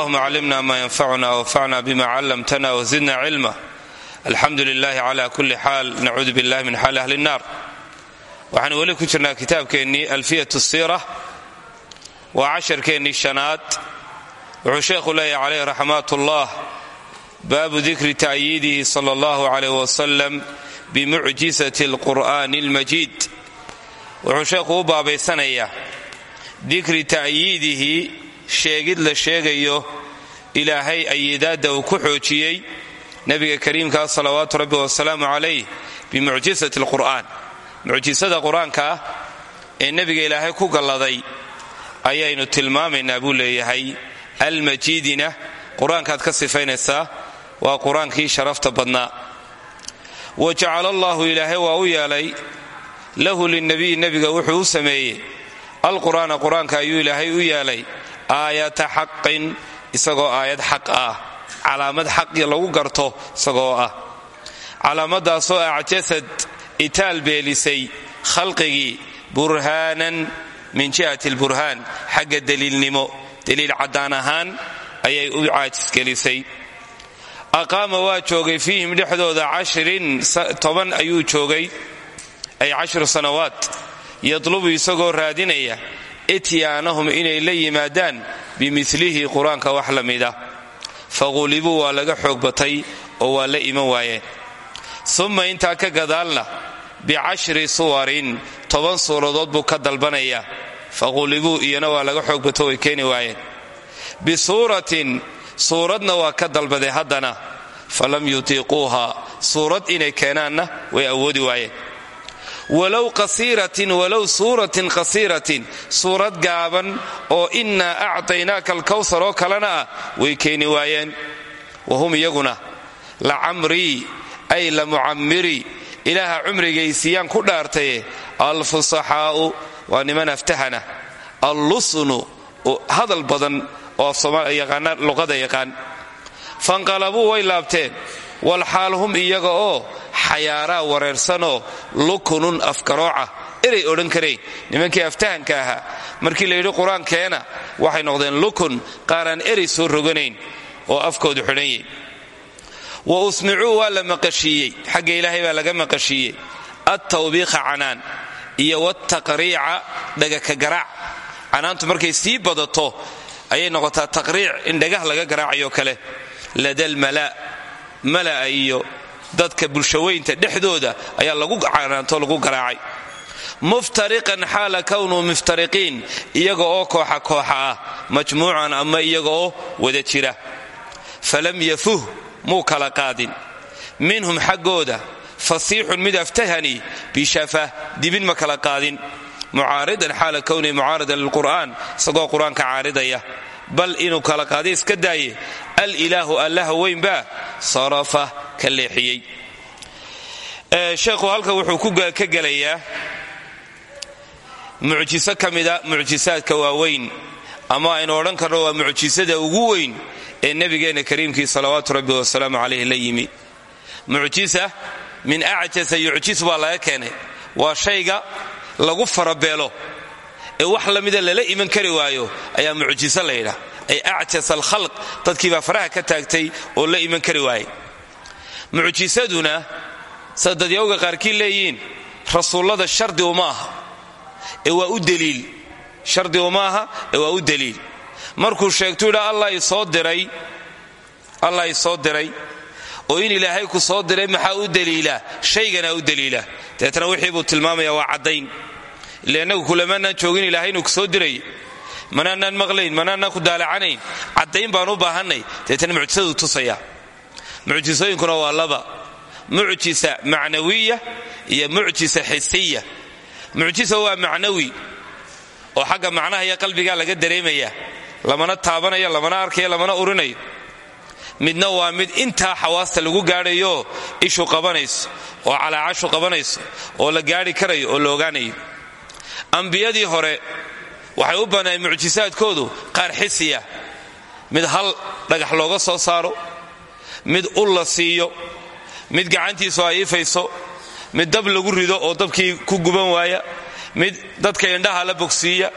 allahuma callimna ma yanfacuna wanfacna bima callamtana wzidna cilma alxamdu lilahi cala kulli xaal nacuudu billahi min xaali ahli nnar waxaan weli ku jirnaa kitaabkeennii alfiyat siira waa casharkeennii shanaad. Wuxuu sheekhu leeyahy calayh raxmat ullah baabu dikri ta'yiidihi sala allahu calayh wasalam bimucjisati alqur'aani almajiid. Wuxuu sheekhu u baabaysanayaa dikri ta'yiidihi sheegid la sheegayo ilaahay ayidaadda uu ku xoojiyey nebiga kariimkaa salawaatu rabbi wasalaamu calayh bimucjisati alqur'aan. Mucjisada qur'aanka ah ee nebiga ilaahay ku galladay ayaynu tilmaamaynaa buu leeyahay. Almajiidina qur'aankaad ka sifaynaysaa waa qur'aankii sharafta badnaa. Wa jacala allaahu ilaahay waa u yeelay lahu linabiyi nebiga wuxuu u sameeyey. Alqur'aana qur'aanka ayuu ilaahay u yeelay aayata xaqin isagoo aayad xaq ah calaamad xaqi lagu garto isagoo ah. Calaamadaasoo acjasad itaal beelisay khalqigii burhaanan min jihati lburhaan xagga daliilnimo daliil caddaan ahaan ayay u caajisgelisay aqaama waa joogay fiihim dhexdooda cashirin toban ayuu joogay ay cashru sanawaad yadlubu isagoo raadinaya ityaanahum inay la yimaadaan bimilihi qur'aanka wax la mida faqulibuu waa laga xoog batay oo waa la iman waayeen uma intaa ka gadaalna bicashri suwarin toban suuradood buu ka dalbanayaa faqulibuu iyana waa laga xoog bato way keeni waayeen bisuuratin suuradna waa ka dalbaday haddana falam yutiiquuha suurad inay keenaanna way awoodi waayeen walow qasiiratin walow suuratin qasiiratin. Suurad gaaban oo innaa actaynaaka alkawsar oo kalena ah way keeni waayeen. Wa hum iyaguna la camrii ay la mucammirii ilaaha cumrigaysiiyaan ku dhaartaye alfusaxaa'u waa niman aftahana. Allusnu hadal badan oo yaqaana luqada yaqaan. Fanqalabuu way laabteen walxaal hum iyaga oo xayaaraa wareersanoo lukunun afgarooca eray odhan karayn nimankii aftahanka ahaa markii la yidhi qur'aankeena waxay noqdeen lukun qaaraan erey soo roganayn oo afkoodu xidhanyay wa usmicuu waa la maqashiiyey. Xagga ilaahay baa laga maqashiiyey. Attawbiiqa canaan iyo wataqriica dhagaka garaac. Canaantu markay sii badato ayay noqotaa taqriic in dhagah laga garaacayo kale. Ladalmala mala'a iyo dadka bulshaweynta dhexdooda ayaa lagu canaanto lagu garaacay. Muftariqan xaala kownuu muftariqiin iyaga oo kooxa kooxa ah majmuucan ama iyaga oo wada jira. Falam yafuh muu kala qaadin. Minhum xaggooda fasiixun mid aftahani bishafah dibin ma kala qaadin. Mucaaridan xaala kownihi mucaaridan lilqur'aan isagoo qur'aanka caaridaya bal inuu kala qaaday iska daaye. Alilaahu allaha weynbaa sarafa ka leexiyey. Sheekhu halka wuxuu ka gelayaa mucjiso ka mida mucjisaadka waaweyn ama aynu odhan karno waa mucjisada ugu weyn ee nebigeenna kariimkii salawaatu rabbi wasalaamu calayh la yimi. Mucjisa min acjasa yucjis baa laga keenay. Waa shayga lagu farabeelo ee wax lamida lala iman kari waayo ayaa mucjiso la yidhaah. Ay acjas alkhalq dadkiibaa faraha ka taagtay oo la iman kari waayey. Mucjisaduna sa dadyawga qaarkii leeyihiin rasuullada shardi uma ee waa u deliil shardi uma ee waa u deliil markuu sheegtu yidha allah allah isoo diray. Oo in ilaahay ku soo diray maxaa u deliila shayganaa u deliila deetna wixii buu tilmaamaya waa caddayn ile innagu kulamaanaan joogin ilaahay inuu ku soo diray. Manaanaan maqlayn manaanaan ku daalacanayn caddayn baan u baahannay. Deetna mucjisaduu tusaya. Mucjisooyinkuna waa laba. Mucjisa macnawiya iyo mucjisa xisiya. Mucjisa waa macnawi oo xagga macnaha iyo qalbigaa laga dareemaya. Lamana taabanayo lamana arkayo lamana urinayo midna waa mid intaa xawaasta lagu gaadhayo ishu qabanayso oo calaacashu qabanayso oo la gaadhi karayo oo la ogaanayo ambiyadii hore waxay u banaayeen mucjisaadkoodu qaar xisiya. Mid hal dhagax looga soo saaro mid ul la siiyo mid gacantiisu ay ifayso mid dab lagu rido oo dabkii ku guban waaya mid dadka indhaha la bogsiiya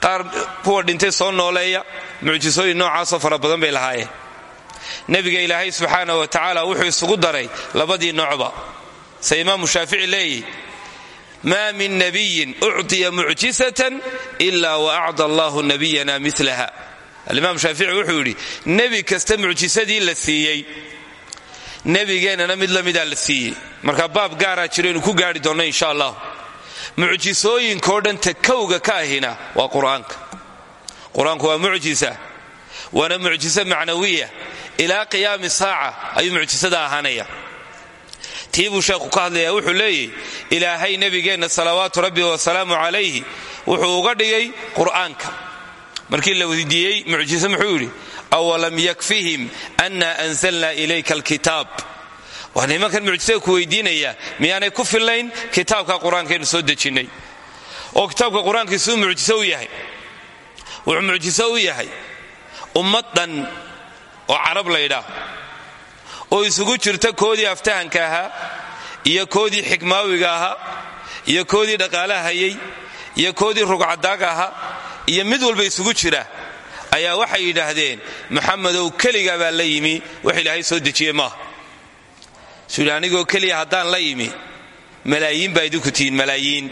qaar kuwa dhintay soo nooleeya mucjisooyin noocaasoo fara badan bay lahaayeen. Nebiga ilaahay subxaana wa tacaala wuxuu isugu daray labadii noocba se imaamu shaafici leeyihi maa min nabiyin ucطiya mucjisatan ila wa acda allahu nabiyana milaha alimaam shaafici wuxuu yidhi nebi kasta mucjisadii la siiyey nebigeennana mid la midaa la siiyey marka baab gaaraa jiro inu ku gaari doonno insha allah mucjisooyinkao dhan takowga ka ahina waa qur'aanka qur'aanku waa mucjisa waana mucjiso macnawiya ilaa qiyaami saaca ayuu mucjisada ahaanaya tii buu sheekhu ka hadlaya wuxuu leeyahy ilaahay nebigeenna salawaatu rabbi wasalaamu calayhi wuxuu uga dhigay qur'aanka. Markii la weydiiyey mucjise muxuu yidhi awalam yakfihim anna anzalna ilayka alkitaab. Waa nimankan mucjisada ku weydiinaya miyaanay ku fillayn kitaabka qur'aankaynu soo dejinnay oo kitaabka qur'aankiisuu mucjiso u yahay wuxuu mucjiso u yahay ummad dhan oo carab laydhaah oo isugu jirta koodii aftahanka ahaa iyo koodii xikmaawiga ahaa iyo koodii dhaqaalaha hayay iyo koodii rugcadaaga ahaa iyo mid walba isugu jira ayaa waxay yidhaahdeen maxamedow keligaa baa la yimi wax ilaahay soo dejiye maaha. Suuli anigoo keliya haddaan la yimi malaayiin baa idinku tihiin malaayiin.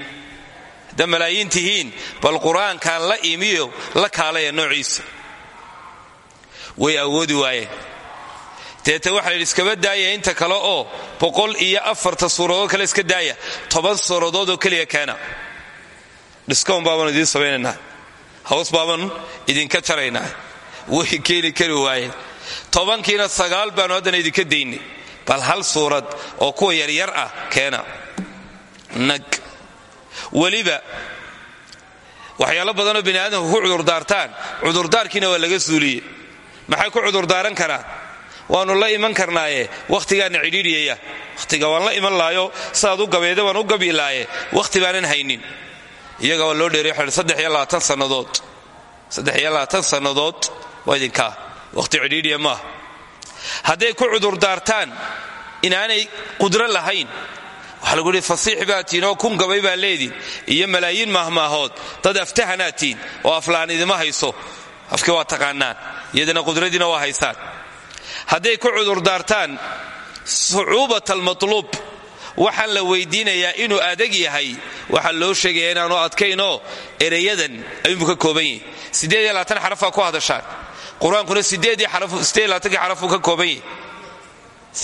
Haddaad malaayiin tihiin bal qur'aankaan la imiyo la kaalaya noociisa. Way awoodi waayeen deeta waxa layidhi iskaba daaya inta kale oo boqol iyo afarta suuradood kale iska daaya toban suuradood oo keliya keena. Dhiskown baabanu idiin samaynaynaa. Haws baabanu idinka jaraynaa. Way keeni kari waayeen. Tobankiina sagaal baanu haddana idinka daynay. Bal hal suurad oo kuwa yaryar ah keena. Nag. Weliba waxyaalo badanoo bini aadamku ku cudurdaartaan. Cudurdaarkiina waa laga suuliye maxay ku cudurdaaran karaan waannu la iman karnaaye wakhtigaana cidhiidhiyaya. Wakhtiga waan la iman laayo sidaad u gabeeda waan u gabi laaye. Wakhti baanan haynin. Iyaga waa loo dheeray iyo labaatan sannadood. Waa idinkaa wakhti cidhiidhiya maaha hadday ku cudurdaartaan inaanay qudro lahayn waxaa lagu yihi fasiix baa tiin kun gabay baa leediin iyo malaayiin maahmaahood dad aftahanaad tiin oo aflaan idima hayso. Afkii waa taqaanaan iyadana qudradiina waa haysaan hadday ku cudurdaartaan sucuubat almatluub waxaan la weydiinayaa inuu adag yahay. Waxaa loo sheegaya inaanu adkaynoo ereyadan ayuunbu ka kooban labaatan xarafaa ku hadashaan qur'aankuna xarafuu ka kooban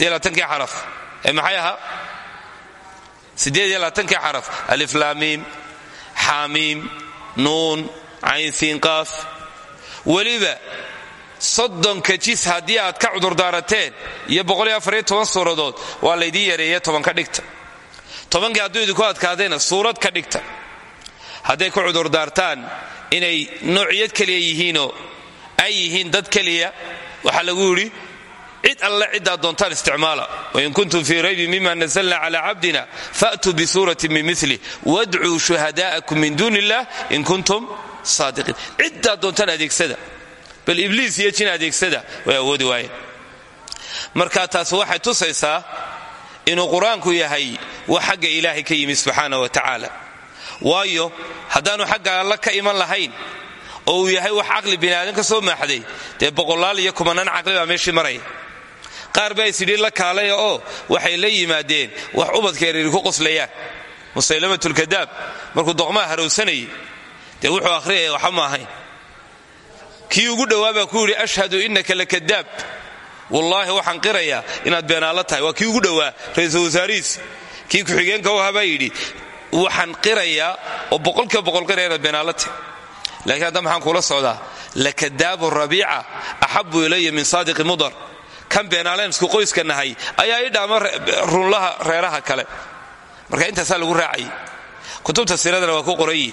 labaatankii xaraf. Ee maxay ahaa? Labaatankii xaraf. Aliflaamiim xaamiim nuun caynsiin qaaf. Weliba soddonka jis haddii aad ka cudurdaarateen iyo suuradood waa laydiin yareeye tobanka dhigta. Tobankii hadduu idinku adkaadayna suurad ka dhigta. Hadday ku cudurdaartaan inay noocyad keliya yihiinoo ay yihiin dad keliya waxaa lagu yidhi cid alle ciddaad doontaan isticmaala. Wain kuntum fii raybi mima nazalna cala cabdina faatuu bisuuratin min milih wadcuu shuhadaa'akum min duuni in kuntum saadiqiin. Ciddaad doontaan adeegsada bal ibliis iyo jin adeegsada. Way awoodi waayeen marka taas waxay tusaysaa inuu qur'aanku yahay wax xagga ilaahay ka yimi subxaana wa tacaala. Waayo haddaanu xagga alla ka iman lahayn oo uu yahay wax caqli biniaadan ka soo maaxday dee boqolaal iyo kumanaan caqli baa meeshii maraya. Qaar baa isidhi la kaalaya oo waxay la yimaadeen wax ubadka yaryari ku qoslayaan. Musaylamatulkadaab markuu doqmaha harowsanayay dee wuxuu akhriyaya waxa ma ahayn kii ugu dhowaa baa ku yidhi ashhadu innaka lakadaab wallaahi waxaan qirayaa inaad beenaalo tahay. Waa kii ugu dhowaa ra'iisul wasaarihiis. Kii ku-xigeenka u ahaa baa yidhi waxaan qirayaa oo boqolkiiba boqol qiraya inaad tahay. Laakiin hadda maxaan kuula socdaa lakadaabu rabiica axabu ilaya min saadiqi mudar. Kan beenaaleen isku qoyska nahay ayaa ii dhaama runlaha reeraha kale. Marka intaasaa lagu raacayay kutubta siiradana waa ku qorayi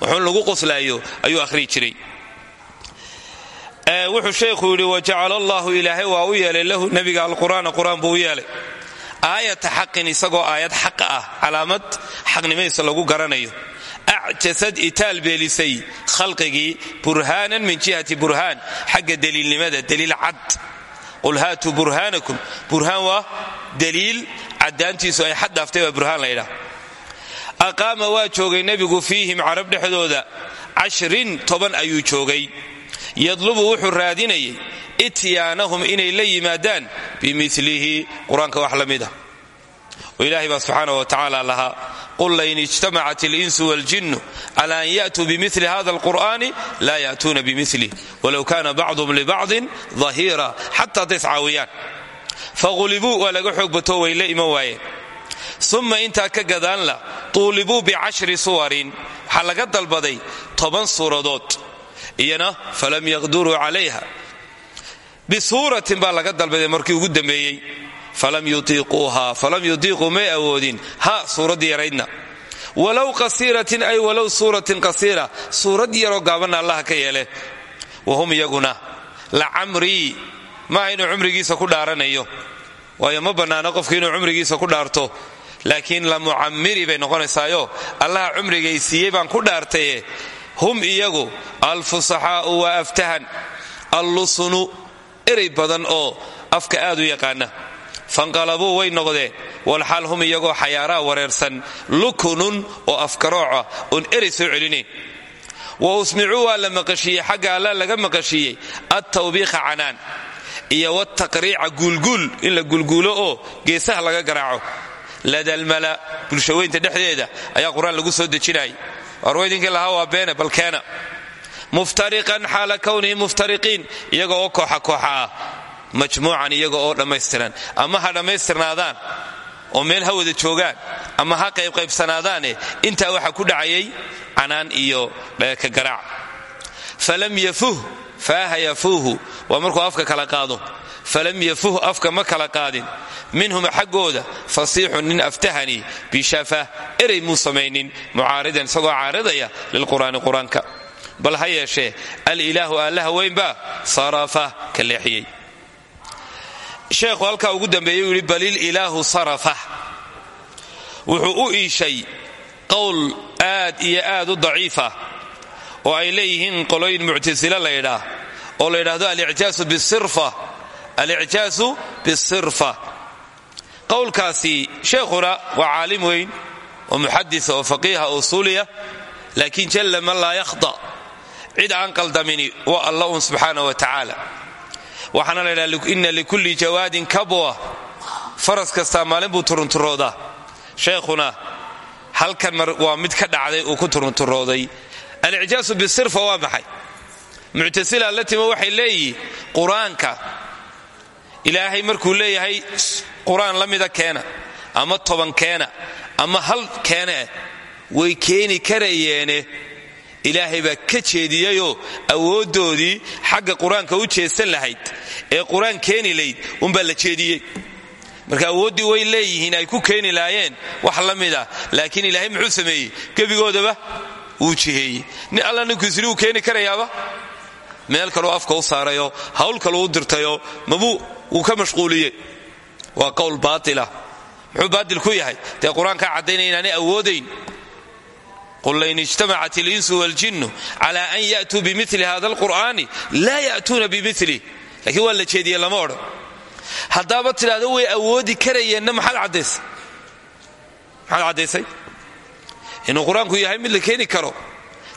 wuxuun lagu qoslaayo ayuu akhriyi jiray wuxuu sheekhu yidhi wajacala allahu ilaahay waa u yeelay lahu nebiga alqur'aana qur'aan buu u yeelay. Aayata isagoo aayad xaqa ah calaamad xaqnimadiisa lagu garanayo. Acjasad itaal beelisay khalqigii burhaanan min jihati burhaan xagga daliilnimada daliil cad. Qul haatuu burhaanakum. Burhaan waa daliil caddaantiisu ay xad dhaaftay baa burhaan waa joogay nebigu fiihim carab dhexdooda cashrin toban ayuu joogay yadlubu wuxuu raadinayay ityaanahum inay la yimaadaan bimilihi qur'aanka wax la mid ah. Oo ilaahay baa subxaana wa tacaala lahaa qul lain ijtamacat alinsu waljinnu cala an ya'tuu bimili hada alqur'ani laa ya'tuuna bimilih walow kana bacduhum libacdin dahiira xataa tascaawiyaan faqulibuu waa laga xoog bato way la iman waayeen. Uma intaa ka gadaanla tuulibuu bicashri suwarin. Waxaa laga dalbaday toban suuradood iyana falam yaqduruu calayha bisuuratin baa laga dalbaday markii ugu dambeeyey. Falam yutiiquuha falam yutiiquu may awoodin. Ha suuraddii yaraydna. Walow qasiiratin ay walow suuratin qasiira. Suurad yaroo gaabanna allaha ka yeele. Wahum iyaguna lacamrii maaha inuu cumrigiisa ku dhaaranayo. Waayo ma bannaano qofku inuu cumrigiisa ku dhaarto. Laakiin la mucamiri bay noqonaysaayo. Allaha cumrigay siiyey baan ku dhaartaye hum iyagu alfusaxaa'u wa aftahan allusunu erey badan oo afka aad u yaqaana. Fanqalabuu way noqdeen walxaal hum iyagoo xayaaraa wareersan lukunun oo afkarooca oon erey soo celinayn wa usmicuu waa la maqashiiyey xagga alla laga maqashiiyey attawbiikha canaan iyo wataqriica guulguul in la guulguulo oo geesaha laga garaaco. Ladalmala bulshaweynta dhexdeeda ayaa qur'aan lagu soo dejinayay warweydinkii lahaa waa beene balkeena. Muftariqan xaala kownihi muftariqiin iyaga oo kooxa kooxa ah. Majmuucan iyaga oo dhammaystiran. Ama ha dhammaystirnaadaan oo meel ha wada joogaan ama ha qaybqaybsanaadaane intaa waxaa ku dhacayay canaan iyo ka garaac. Falam yafuh faaha yafuuhu waa markuu afka kala qaado. Falam yafuh afka ma kala qaadin. Minhum xaggooda fasiixun nin aftahani bishafah erey muu samaynin mucaaridan isagoo caaridaya lilqur'aani qur'aanka. Bal ha yeeshee alilaahu allaha weynbaa sarafa ka leexiyey. Sheekhu ugu dambeeyey uu yidhi balil ilaahu sarafa. Wuxuu u iishay qowl aad iyo aad u daciifa oo ay leeyihiin qolooyin muctasile la ydhaah oo la yidhaahdo alicjaasu bisirfa qowlkaasi sheekhuna waa caalim weyn oo muxadisa oo faqiiha oo suuliya laakiin jalla man laa yakhda. Cid aan qaldamini waa alla un subxaana wa tacaala waxaana la ydhaha ina likulli jawaadin kabwa. Faras kastaa maalin buu turunturoodaa sheekhuna halkan mar waa mid ka dhacday uu ku turunturooday alicjaasu bisirfa waa maxay? Muctasila la timo waxay leeyihiin qur'aanka. Ilaahay markuu leeyahay qur'aan la mida keena ama toban keena ama hal keene way keeni karayeene ilaahay baa ka jeediyeyoo awooddoodii xagga qur'aanka u jeesan lahayd ee qur'aan keeni layd unbaa la jeediyey. Marka awooddii way leeyihiin ay ku keeni laayeen wax la mid laakiin ilaahay muxuu sameeyey? Gebigoodaba wuu jiheeyey nin alla ninkuisri uu keeni karayaaba? Meel kaluu afka u saarayoo hawl kaluu u dirtayoo mabuu wuu ka mashquuliyey. Waa qowl baatila. Muxuu ku yahay? Dee qur'aankaa caddaynaya inaanay awoodayn? Qul lain ijtamacat ilinsu waljinnu cala an ya'tuu bimili hada alqur'aani laa ya'tuuna bimilih lakiin waa la jeediye lama odhan. Haddaaba tidhahdo way awoodi karayeenna maxaad caddaysay inuu qur'aanku yahay mid la keeni karo.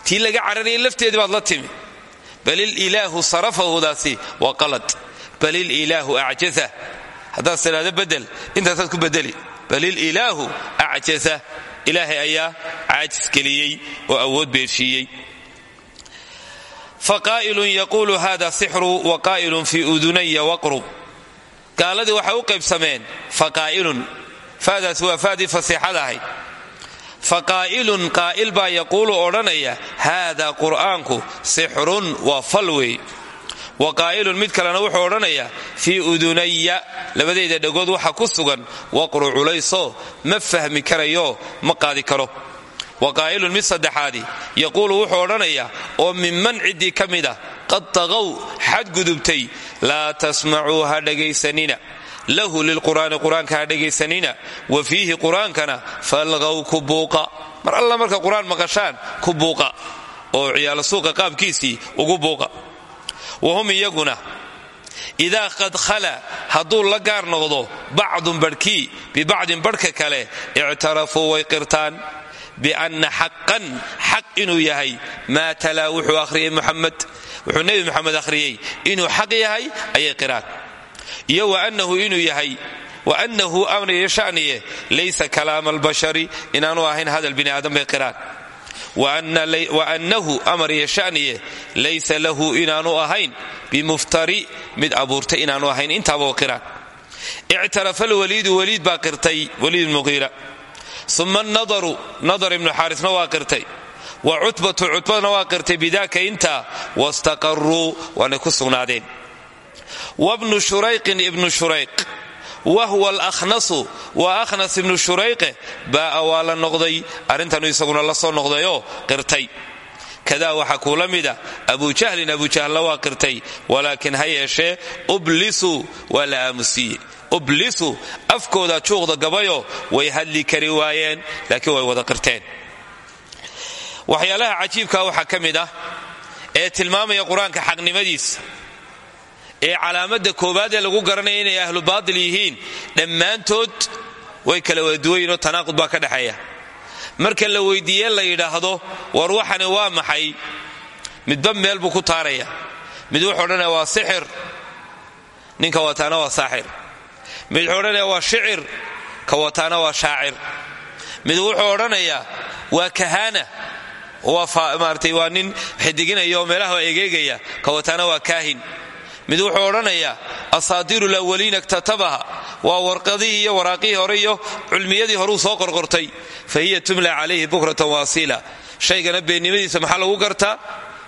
Tii laga cararayay lafteedii baad la timi. Bal ililaahu sarafahudaasi waa qalad. Bal ililaahu acjaa haddaad tidhahdo bedel intaasaad ku bedeli bal ililaahu acjaa ilaahay ayaa caajis geliyey oo awood beershiiyey faqaa'ilun yaquulu hada sixru waqaa'ilun fii udunaya waqrub gaaladii waxay u qaybsameen faqaa'ilun faadaas waa faadii fasiixada faqaa'ilun qaa'il baa yaquulu odhanaya haadaa qur'aanku sixrun waa fal wey wa qaa'ilun mid kalena wuxuu odhanayaa fii udunaya labadayda dhagood waxa ku sugan waqru culaysoo ma fahmi karayo ma qaadi karo. Wa qaa'ilun mid saddexaadi yaquulu wuxuu odhanayaa oo minman ciddii ka mid ah qad taqow xadgudubtay laa tasmacuu ha dhegaysanina lahu lilqur'aani qur'aanka ha dhegaysanina wa fiihi qur'aankana falqow ku buuqa mar alla marka qur'aan maqashaan ku buuqa oo ciyaalo suuqa qaabkiisii ugu buuqa. Wa hum iyaguna idaa qad khala hadduu la gaar noqdo bacdun barhkii bibacdin barhka kale ictarafuu way qirtaan. Bianna xaqan xaq inuu yahay maa talaa wuxuu akhriyey muxamed wuxuu nebi moxamed akhriyey inuu xaq yahay ayay qiraan iyo waannahu inuu yahay waannahu amriyo shaniye laysa kalaama albashari inaanu ahayn hadal bini aadam bay qiraan. Waannahu amriyo shaniye laysa lahu inaanu ahayn bimuftari mid abuurtay inaanu ahayn intaaba qiraan. Ictarafa alwaliidu waliid baa qirtay waliid muqiira uma nadaru nadar ibnu xaarisna waa qirtay. Wa cutbatu cutbadna waa qirtay bidaaka intaa wastaqaruu waanay ku sugnaadeen wabnu shurayqin ibnu shurayq wahwa alakhnasu waa akhnas ibnu shurayqe baa'a waa la noqday arrintanu isaguna la soo noqdayoo qirtay kadaa waxaa kuula mida abujahlin abujahlla waa qirtay walaakiin ha yeeshee ublisu waa la aamusiiye ublisu afkooda juuqda gabayo way hadli kari waayeen laakiin way wada qirteen waxyaalaha cajiibka waxaa ka mid ah ee tilmaamaya qur'aanka xaqnimadiisa ee calaamadda koowaad ee lagu garanaya inay ahlu baatil yihiin dhammaantood way kala wada duwayinoo tanaaqud baa ka dhexeeya. Marka la weydiiye la yidhaahdo war waxani waa maxay? Midba meel buu ku taaraya mid wuxuu odhanaya waa sixir. Ninka wataana waa saaxir. Mid wuxuu odhanaya waa shicir. Ka wataana waa shaacir. Mid wuxuu odhanayaa waa kahaana. Maaratay waa nin xidiginaya oo meelaha egeegaya. Ka wataana waa kaahin mid wuxuu odhanayaa asaadiiru lawaliina iktatabaha. Waa warqadihii iyo waraaqihii hore iyo culmiyadii horuu soo qorqortay. Fa tumla calayhi bukratan waasiila. Shaygana beennimadiisa maxaa lagu gartaa?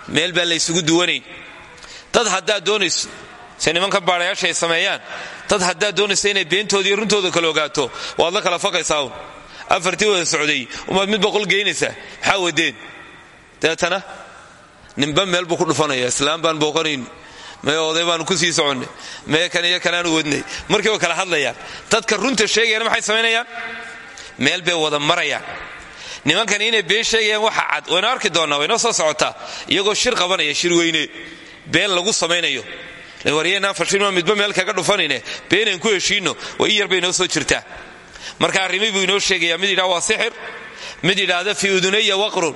Meel baan laysugu duwanayn. Dad haddaad doonayso se nimanka sameeyaan dad haddaad doonayso inay beentooda runtooda kala ogaato waad la kala faqaysaa afartii wada socday umaad mid boqol geynaysaa maxaa wadeen dabeetana meel buu ku dhufanaya islaam baan booqanayn mee oday baanu ku sii soconnay. Mee kan iyo kanaanu wadnay markii way kala hadlayaan dadka runta sheegayana maxay samaynayaan meel bay wada marayaan. Nimankan inay been sheegayaan waxa cad waynu arki doonnaa waynoo soo socotaa iyagoo shir qabanaya shir weyne been lagu samaynayo waryanaan fashilma midba meel kaga dhufanayne beenaan ku heshiino waa in yar bay noo soo jirtaa. Marka arrimii buu inoo sheegaya mid yidhaha waa sixir. Mid yidhaahda fii udunaya waqrun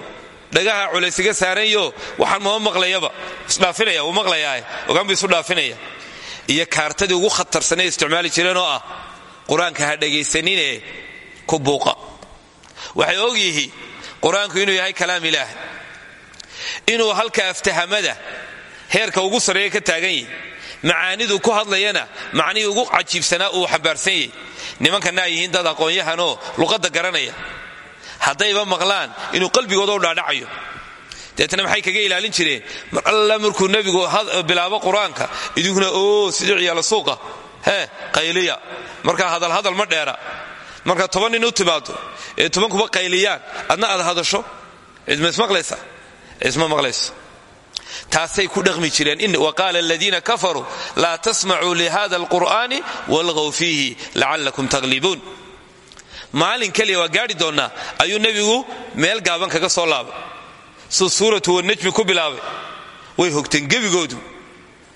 dhagaha culaysiga saaranyo waxaan mama maqlayaba. Isdhaafinaya wuu maqlayaa ogaan buu isu dhaafinaya. Iyo kaartadii ugu khatarsanay isticmaali jireen oo ah qur'aanka ha dhagaysanine ku buuqa. Waxay og yihiin qur'aanku inuu yahay kalaam ilaah inuu halka aftahamada heerka ugu sarreeya ka taagan yahi macaanidu ku hadlayana macnihii ugu cajiibsanaa uu xambaarsan yahy nimankana ay yihiin dad aqoon-yahanoo luqadda garanaya haddayba maqlaan inuu qalbigooda u dhaadhacayo. Deetna maxay kaga ilaalin jireen? Mar alla markuu nebigu bilaabo qur'aanka idinkuna oo sidii ciyaala suuqa. Hee qayliya. Markaa hadalhadal ma dheera. Marka toban nin u timaado ee tobankuba qayliyaan adna aad hadasho? Cidma ismaqlaysa isma maqlayso? Taasay ku dhaqmi jireen. Waqaala aladiina kafaruu laa tasmacuu lihada alqur'ani walgow fiihi lacallakum taglibuun maalin keliya waa gaari doonnaa ayuu nebigu meel gaaban kaga soo laabay. Suu suuratu wanajmi ku bilaabay. Way hogteen gebigoodu.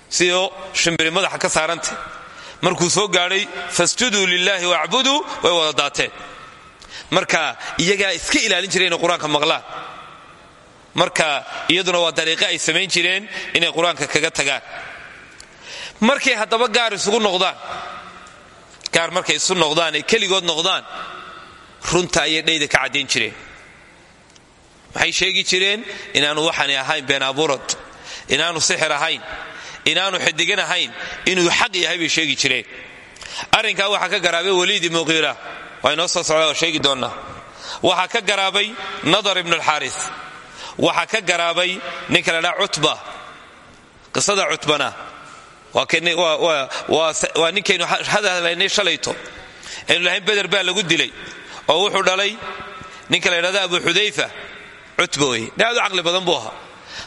Sidoo shimbiri madaxa ka saarantay. Markuu soo gaadhay fasjuduu lilaahi wacbuduu way wada daateen. Marka iyagaa iska ilaalin jireen inay qur'aanka maqlaan. Marka iyaduna waa dariiqo ay samayn jireen inay qur'aanka kaga tagaan. Markay haddaba gaar isugu noqdaan gaar markay isu noqdaan ay keligood noqdaan runta ayay dhayda ka caddayn jireen. Maxay sheegi jireen inaanu waxani ahayn been abuurad inaanu sixir ahayn inaanu xidigan ahayn inuu xaq yahay bay sheegi jireen. Arrinkaa waxaa ka garaabay waliid ibnu qiira waa soo socda oo sheegi doonnaa waxaa ka garaabay nadar ibnu alxaaris. Waxaa ka garaabay ninka la dhaa cutba. Qisada cutbana. Waa ninkaynu hadalaynay shalayto. Aynu lahayn beder baa lagu dilay oo wuxuu dhalay ninka la ydhahda abu xudayfa cutba wey nin aad u caqli badan buu ahaa.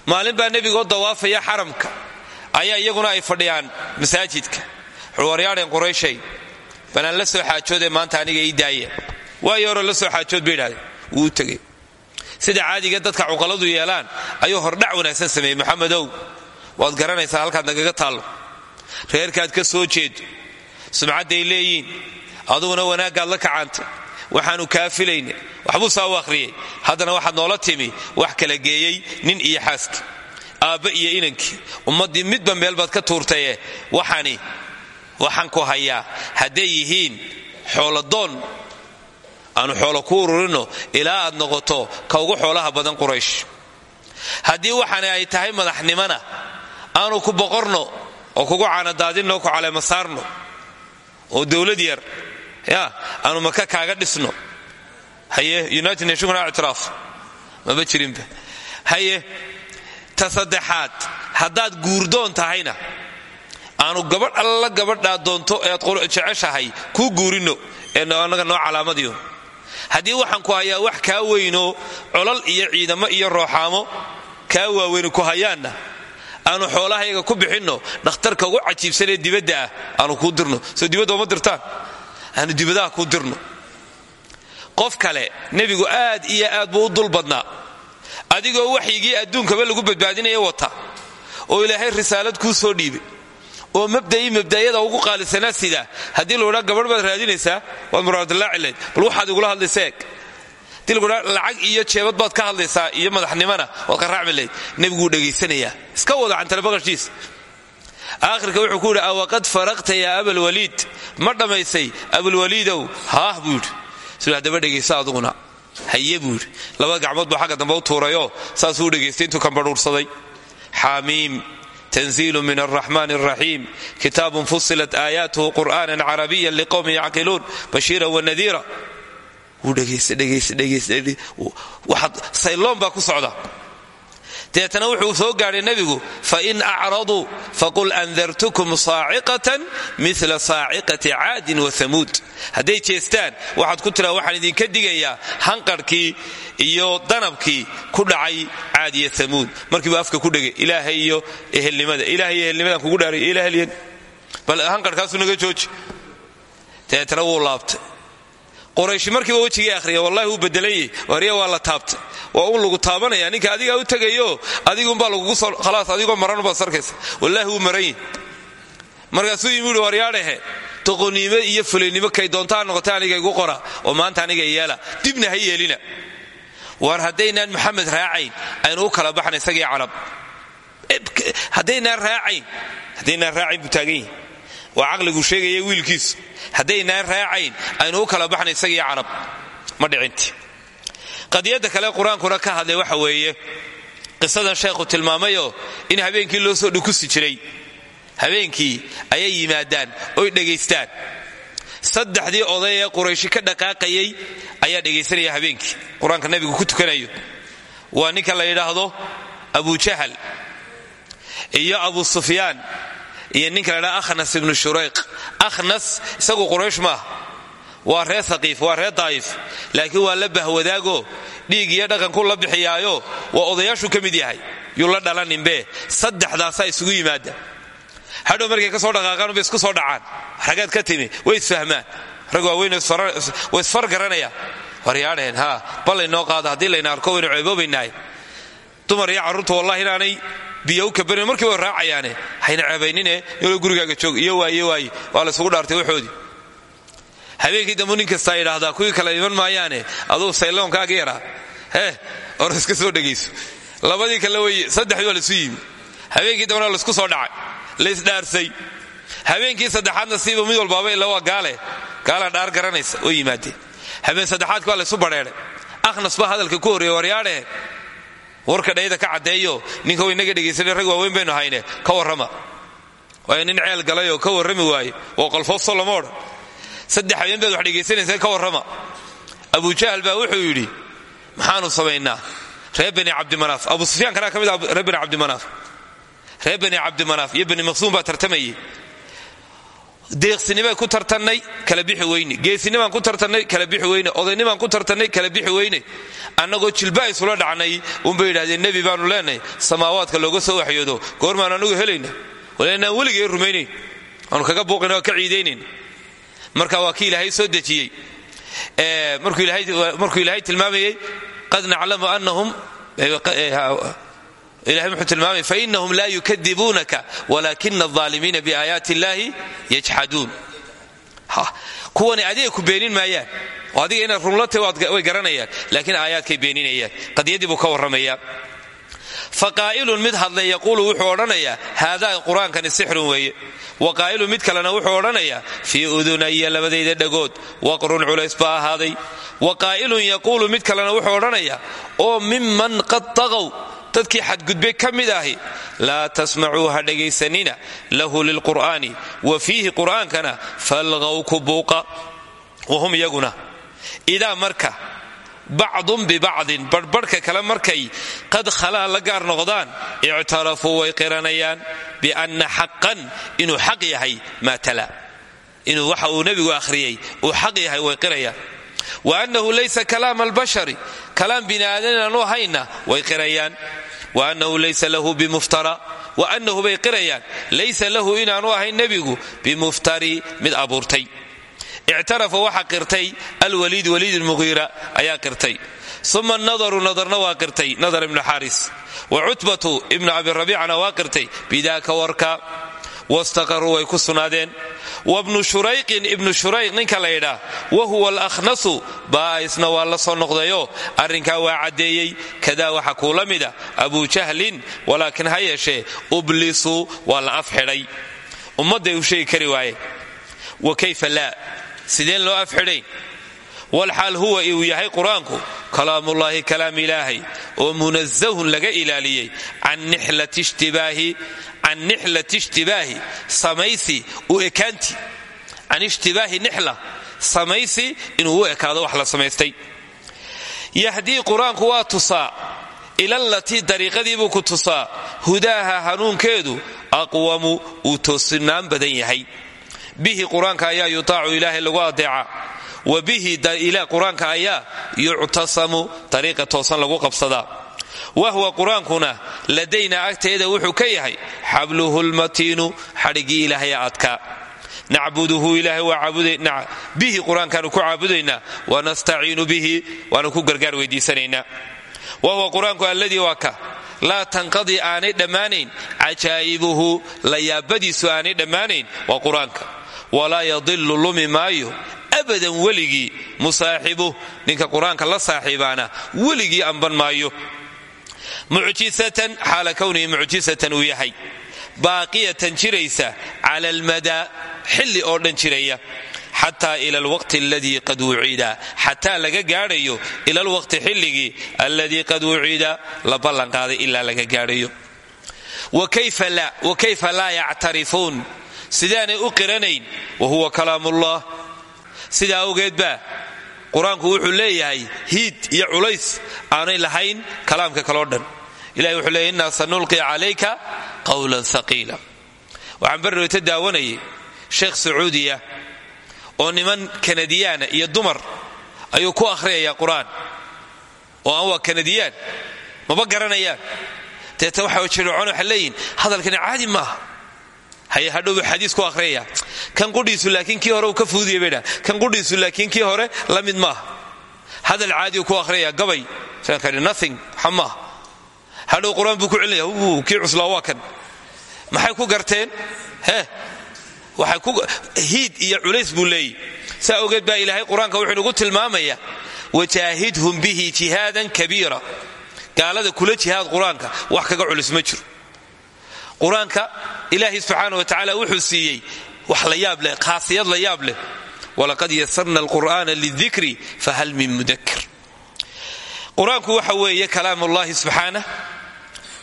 Maalin baa nebigoo dawaafaya xaramka. Ayaa iyaguna ay fadhiyaan masaajidka. Waryaadheen qurayshay banaan la soo xaajoodee maanta aniga ii daaya waayo hore la soo xaajood bay idhahdeen wuu sida caadiga dadka cuqaladu yeelaan ayuu hordhac wanaagsan sameeyey. Maxamedow waad garanaysaa halkaad nagaga taallo. Reerkaad ka soo jeedo. Sumcadday leeyiin aduguna wanaaggaad la kacaantay waxaanu kaa filayna waxbuu saa u akhriyey haddana waxaad noola timi wax kala geeyey nin iyo xaaski aabba iyo inankii. Ummaddii midba meel baad ka tuurtaye waxani waxaan ku hayaa. Hadday yihiin xooladoon aanu xoolo ku ururino ilaa aad noqoto ka ugu xoolaha badan quraysh. Haddii waxani ay tahay madaxnimona aanu ku boqorno oo kugu caanadaadinno ku caleema saarno oo dowlad yar ya aanu maka kaaga dhisno. Haye united nationkuna ictiraaf. Maba jirinba haye ta saddexaad haddaad guurdoon tahayna aanu gabadh alla gabadhaa doonto ead jeceshahay kuu guurino. Ee annaga noo calaamadiyo haddii waxaan ku hayaa wax kaa weynoo colal iyo ciidamo iyo rooxaamo kaa waaweyni ku hayaanna aanu xoolahayaga ku bixinno dhakhtarka ugu cajiibsanee dibadda ah aanu kuu dirno. Soo dibadda uma dirtaan aanu dibadaha kuu dirno. Qof kale nebigu aad iyo aad buu u dul badnaa. Adigoo waxyigii adduunkaba lagu badbaadinaya wata oo ilaahay risaalad kuu soo dhiibay oo mabda'ii mabda'yada ugu qaalisanaa sida haddii laudhaa gabadh baad raadinaysaa waad muraadalaacilayd bal waxaad igula hadlaysa eeg. Haddii lagudhaa lacag iyo jeebad baad ka hadlaysaa iyo madaxnimana waad ka raacmi layd nebiguu dhegaysanayaa iska wada cantalabaqashiisa aakhirka wuxuu ku yidhi awaqad faraqta yaa abalwaliid ma dhammaysay abalwaliidow haah buu yidhi. Sidaa daba dhegaysa aduguna haye buu yidhi. Laba gacmood buu xagga dambe u tuurayoo saasuu u dhegaystay intuu xamiim tanziilu min alraxmaan alraxiim kitaabun fusilat aayaatuhu qur'aanan carabiyan liqowmin yacqiluun bashiira wanadiira wuu dhegaysadhegaysadhegaysadwaxaad sayloon baa ku socda deetana wuxuu soo gaadhay nebigu fain acraduu faqul andartukum saaciqatan mila saaciqati caadin wahamuud hadday jeestaan waxaad ku tiraa waxaan idinka digayaa hanqarhkii iyo danabkii ku dhacay caad iyo hamuud markiibuu afka ku dhegay ilaahay iyo ehelnimada ilahay ehelnimadan kugu dhaaray ilahlyan bal hanqarhkaasuu naga jooji. Deetana wuu laabtay qorayshi markiiba wejigii ahriya wallahi wuu bedelayey warya waa la taabtay. Waa un lagu taabanaya. Ninka adigaa u tegayo adigunbaa lagugu soo khalaas adigoo maranbaad sarkaysa. Wallaahi wuu maran yihi markaasuu yimi uhi waryaadhehe doqoniimo iyo fulaynimo kay doontaa noqotay aniga igu qora oo maanta aniga yeela. Dibna ha yeelina. Waar maxamed raacayn aynu u kala baxna isagii carab. Haddaynaan raacayn. Haddaynaan raacayn buu waa caqliguu sheegaya wiilkiisu haddaynaan raacayn aynu u kala baxna isagii carab ma dhicinti. Qadiyadda kale qur'aankuna ka hadlay waxa weeye qisadan sheekhu tilmaamayoo in habeenkii loo soo dhukusi jiray. Habeenkii ayay yimaadaan oy dhegaystaan. Saddexdii oday ee qurayshi ka dhaqaaqayay ayaa dhegaysanaya habeenkii. Qur'aanka nabigu ku tukanayo. Waa ninka la yidhaahdo abujahal iyo abu sufyaan iyo ninka la ydhaha akhnas ibnu shurayq. Akhnas isagu quraysh maaha waa reer haqiif waa reer daa'if. Laakiin waa la bahwadaago. Dhiig iyo dhaqanku la bixiyaayo. Waa odayaashuu ka mid yahay. Yuu la dhalaninbe saddexdaasaa isugu yimaada. Hadhow markay ka soo dhaqaaqaan bay isku soo dhacaan. Ragaad ka timi way isfahmaan rag waaweyn way isfar garanayaan. Waryaadheen haa bal laynoo qaado. Haddii layna arko waynu ceeboobaynahay. Dumar iyo carruurta wallahi inaanay kabarin markii way raacayaane hayna ceebaynine nolo gurigaaga joog iyo waaye waaye waa la isugu dhaartay waxoodii habeenkii dambu nin kastaa kale iman maayaane aduu sayloonkaagi yaraa heh or iska soo dhegayso. Labadii kale wey saddexdii waa laisu yimi. Habeenkii dambena la isku soo dhacay laisdhaarsay habeenkii saddexaadna siiba mid walbaaba ila waa gaale. Gaala dhaar garanaysa oo yimaadeen. Habeen saddexaadki waa laysu badheedhay akhnas baa hadalka ku horreeyey waryaadhe warka dhayda ka caddeeyo ninka waynaga dhegaysanay rag waaweyn baynu hayne ka warrama. Waayo nin ceel galay oo ka warrami waaye oo qalfoofso lama odhan saddex habeen baad wax dhegaysanaysa ka warrama. Abujahal baa wuxuu yidhi maxaanu samaynaa. Reer bani cabdimanaaf abu sufyaan kanaa ka mid ah reer bani cabdimanaaf reer bani cabdimanaaf iyo bani maqsuum baa tartamayay deeqsinibaan ku tartannay kala bixi weyne. Geesinimaan ku tartannay kala bixi weyne. Odaynimaan ku tartannay kala bixi weyne. Annagoo jilba isula dhacnay unbay yidhahdeen nebi baanu leenahay samaawaadka looga soo waxyoodo. Goormaan anagu helayna. Walanaan weligay rumaynayn. Aanu kaga buuqin oo ka ciidaynayn. Marka waa kii ilaahay soo dejiyey. Markuu ilaahay tilmaamayey qad naclamu anahum ilahay muxuu tilmaamay fainahum laa yukadibuunaka walaakina alظaalimiina biaayaati illahi yajxaduun kuwani adiga ku beenin maayaan oo adiga inaad runlata way garanayaan laakiin aayaadkay beeninayaan qadiyadii buu ka warramayaa faqaa'ilun mid hadlay yaquulu wuxuu odhanayaa haadaa qur'aankani sixrun weeye wa qaa'ilun mid kalena wuxuu odhanayaa fii udunaya labadayda dhagood waqrun culays baa ahaaday wa qaa'ilun yaquulu mid kalena wuxuu dadkii xadgudbay ka mid ahi laa tasmacuu ha dhegaysanina lahu lilqur'aani wa fiihi qur'aankana falqow ku buuqa. Wahum iyaguna idaa marka bacdun bibacdin barhbarhka kale markay qad khalaa la gaar noqdaan ictarafuu way qiranayaan bianna xaqan inuu xaq yahay maa tala. Inuu waxa uu nebigu akhriyey uu xaq yahay way qirayaan wa annahu laysa kalaama albashari. Kalaam bini aadan inaanu ahayna way qirayaan. Wa annahu laysa lahu bimuftara. Wa annahu bay qirayaan. Laysa lahu inaanu ahayn nebigu bimuftari mid abuurtay. Ictarafa waxaa qirtay alwaliid waliid muhiira ayaa qirtay. Uma nadaru nadarna waa qirtay nadar ibnu xaaris. Wa cutbatu ibnu abirabiicana waa qirtay. Bidaaka warka wastaqaruu way ku sugnaadeen wabnu shurayqin ibnu shurayq ninka la ydhaa wa huwa alakhnasu. Baa isna waa la soo noqdayoo arrinkaa waa caddeeyey. Kadaa waxa kuu la mida abu jahlin. Walaakiin ha yeeshee ublisu waa la af xidhay ummadday u sheegi kari waaye. Wa kayfa laa? Sideen loo afxidhayn walxaal huwa uu yahay qur'aanku kalaamullaahi kalaam ilaahay oo munazahun laga ilaaliyey. Can nixlati ishtibaahi samaysi u ekaanti. Can ishtibaahi nixla samaysi inuu u ekaado wax la samaystay. Yahdii qur'aanku waa tusaa ilalatii dariiqadiibuu ku tusaa hudaaha hanuunkeedu aqwamu uu toosinaan badan yahay. Bihi qur'aanka ayaa yutaacu ilaahay lagu adeeca wa bihi qur'aanka ayaa yuctasamu dariiqa toosan lagu qabsadaa. Wahwa qur'aankuna ladayna agteeda wuxuu ka yahay xabluhu lmatiinu xadhigii ilaahay adkaa nacbuduhu ilaahay waa bihi qur'aankaanu ku caabudaynaa wanastaciinu bihi waanu ku gargaar weydiisanaynaa. Wahuwa qur'aanku alladii waa ka laa tanqadii aanay dhammaanayn cajaa'ibuhu layaabadiisu aanay dhammaanayn waa qur'aanka walaa yadilu lumi maayo. Abadan weligii musaaxibuh ninka qur'aanka la saaxiibaana weligii amban maayo. Mucjisatan xaala kownihi mucjisatan uu yahay. Baaqiyatan jiraysa cala almadaa xilli oo dhan jiraya. Xataa ila alwaqti aladii qad wucida. Xataa laga gaadhayo ila alwaqti xilligii alladii qad wucida. La ballanqaaday ilaa laga gaadhayo. Wa kayfa laa yactarifuun sidaanay u qiranayn wa huwa kalaamullah. Sidaa awgeed baa qur'aanku wuxuu leeyahay hiid iyo culays aanay lahayn kalaamka kaloo dhan. Ilahi wuxuu leeyahy innaa sanulqi calayka qawlan haqiila waxaan barrowta daawanayay sheekh sacuudiya oo niman kanadiyaana iyo dumar ayuu ku akhriyayaa qur'aan. Oo aan waa kanadiyaan maba garanayaan. Deeta waxa jircon waxay leeyihiin hadalkani caadi maaha haye hadhowbu xadiis ku akhriyaya kan qudhiisu laakiin kii hore uu ka fuudiyay bay dhaha kan qudhiisu laakiin kii hore la mid maaha hadal caadi ku akhriyaya gabay. Nothing. Waxa hadhow qur'aan buu ku celinaya kii cuslaa waa kan. Maxay ku garteen? Ku hiid iyo culays buu leeyahy saa ogeed baa ilaahay qur'aanka wuxuu nagu tilmaamaya wajaahidhum bihi jihaadan kabiira. Gaalada kula jihaad qur'aanka wax kaga culus ma jiro qur'aanka ilaahay subxaana wa tacaala wuxuu siiyey wax la yaab leh khaasiyad la yaab leh. walaqad yasarna alqur'aana lidikri fahal min mudakir qur'aanku waxa weeye kalaamullahi subxaanah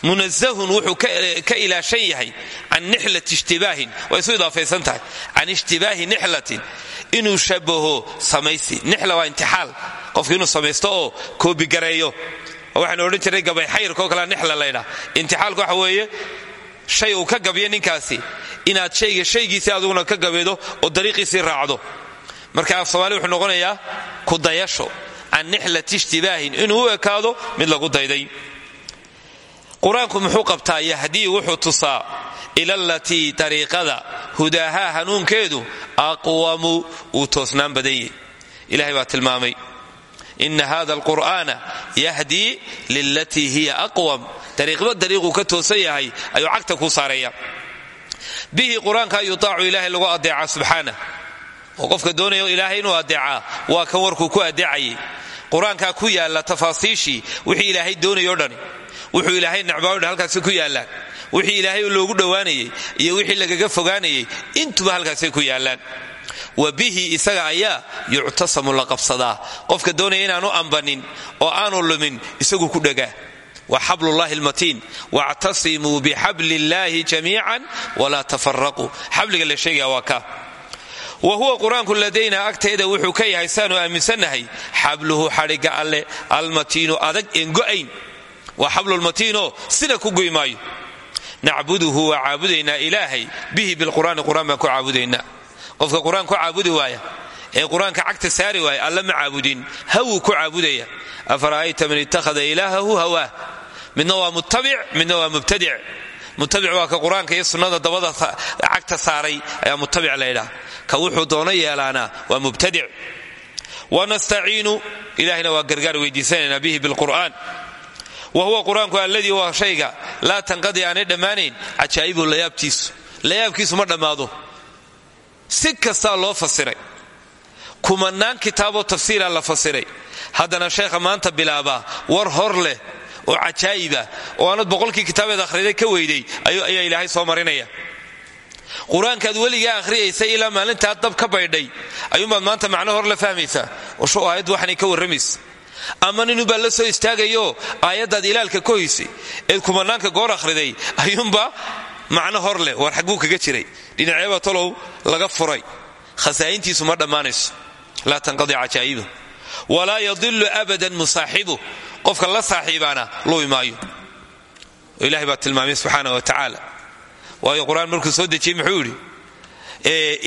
munazahun wuxuu ka ilaashan yahay can nixlati ishtibaahin. Way isu idaafaysan tahay. Can ishtibaahi nixlatin. Inuu samaysi. Nixla waa intixaal. Qofki inuu samaysto oo koobigareeyo waxaan odhan jiray gabay xayrkao kalea nixla laydhaa intixaalka waxa weeye shay uu ka gabyo ninkaasi. Inaad shayga shaygiisii aduguna ka gabedo oo dariiqiisii raacdo. Marka af somaali wuxuu noqonayaa kudayasho can nixlati ishtibaahin inuu u ekaado mid lagu dayday. Qur'aanku muxuu qabtaa yahdii wuxuu tusaa ila latii dariiqada hudaahaa hanuunkeedu aqwamu uu toosnaan badan yahy ilahay baa tilmaamay ina hada alqur'aana yahdii lilatii hiya aqwam dariiqba dariiquu ka toosan yahay ayuu cagta ku saaraya bihi qur'aanka yutaacu ilaahay lagu adeeca subxaanah oo qofka doonaya ilaahay inuu adeecaa waa kan warkuu ku adeecayay qur'aankaa ku yaalla tafaasiishii wixii ilaahay doonayoo dhani wuxuu ilaahay necbaayo dhan ku yaallaan wixii ilaahay loogu dhowaanayay iyo wixii lagaga fogaanayay intuba halkaasay ku yaallaan wa bihi isaga ayaa yuctasamu la qabsadaa qofka doonaya inaanu ambanin oo aanu lumin isagu ku dhagaa wa xablullahi lmatiin wactasimuu bixabli illaahi jamiican walaa tafaraquu xabliga la sheegaya waa ka. Wa huwa qur'aanku ladayna agteeda wuxuu ka yahay saanu aaminsannahay xabluhu xadhigga alle almatiinu adag engo'ayn waa xablulmatiinoo sina ku goy maayo. Nacbuduhu waa caabudaynaa bihi bilqur'aani qur'aan baan ku caabudaynaa qofka qur'aan ku caabudi waaya ee qur'aanka cagta saari waaya alla ma caabudin hawuu ku caabudaya. Afara'ayta man ittakhada ilaahahu hawaah midna waa muttabic midna waa mubtadic. Mutabic waa ka qur'aanka iyo sunnada dabada cagta saaray ayaa mutabic laydhaha ka wuxuu doono yeelaana waa mubtadic. Wanastaciinu ilahina waa gargaar weydiisanaynaa bihi bilqur'aan wa huwa qur'aanku alladii shayga. Laa tanqadi aanay dhammaanayn. Cajaa'ibuhu layaabtiisu. Layaabkiisu ma dhammaado si kastaa loo fasiray kumanaan kitaaboo tafsiira la fasiray. Haddana sheekha maanta bilaabaa war hor leh oo cajaa'iba oo aanad boqolkii kitaabeed akhriday ka weyday ayaa ilaahay soo marinaya. Qur'aankaad weligaa akhriyaysay ilaa maalintaa dab ka baydhay ayuunbaad maanta macno hor la fahmaysaa. Washu aayaddu waxanay ka warramaysa ama ninubaa la soo istaagayo aayaddaad ilaalka ka hoysay eed kumanaanka goor akhriday ayuunba macno hor leh war xagguu kaga jiray. Dhinaceeba tolow laga furay. Khasaa'intiisu ma dhammaanayso. Laa tanqadi cajaa'ibu. Walaa yadilu abadan musaaxibu. Qofka la saaxiibaana luwi maayo ilahay baa tilmaamay subxaana wa tacaala. Waayo qur'aan markuu soo dejiyey muxuu yidhi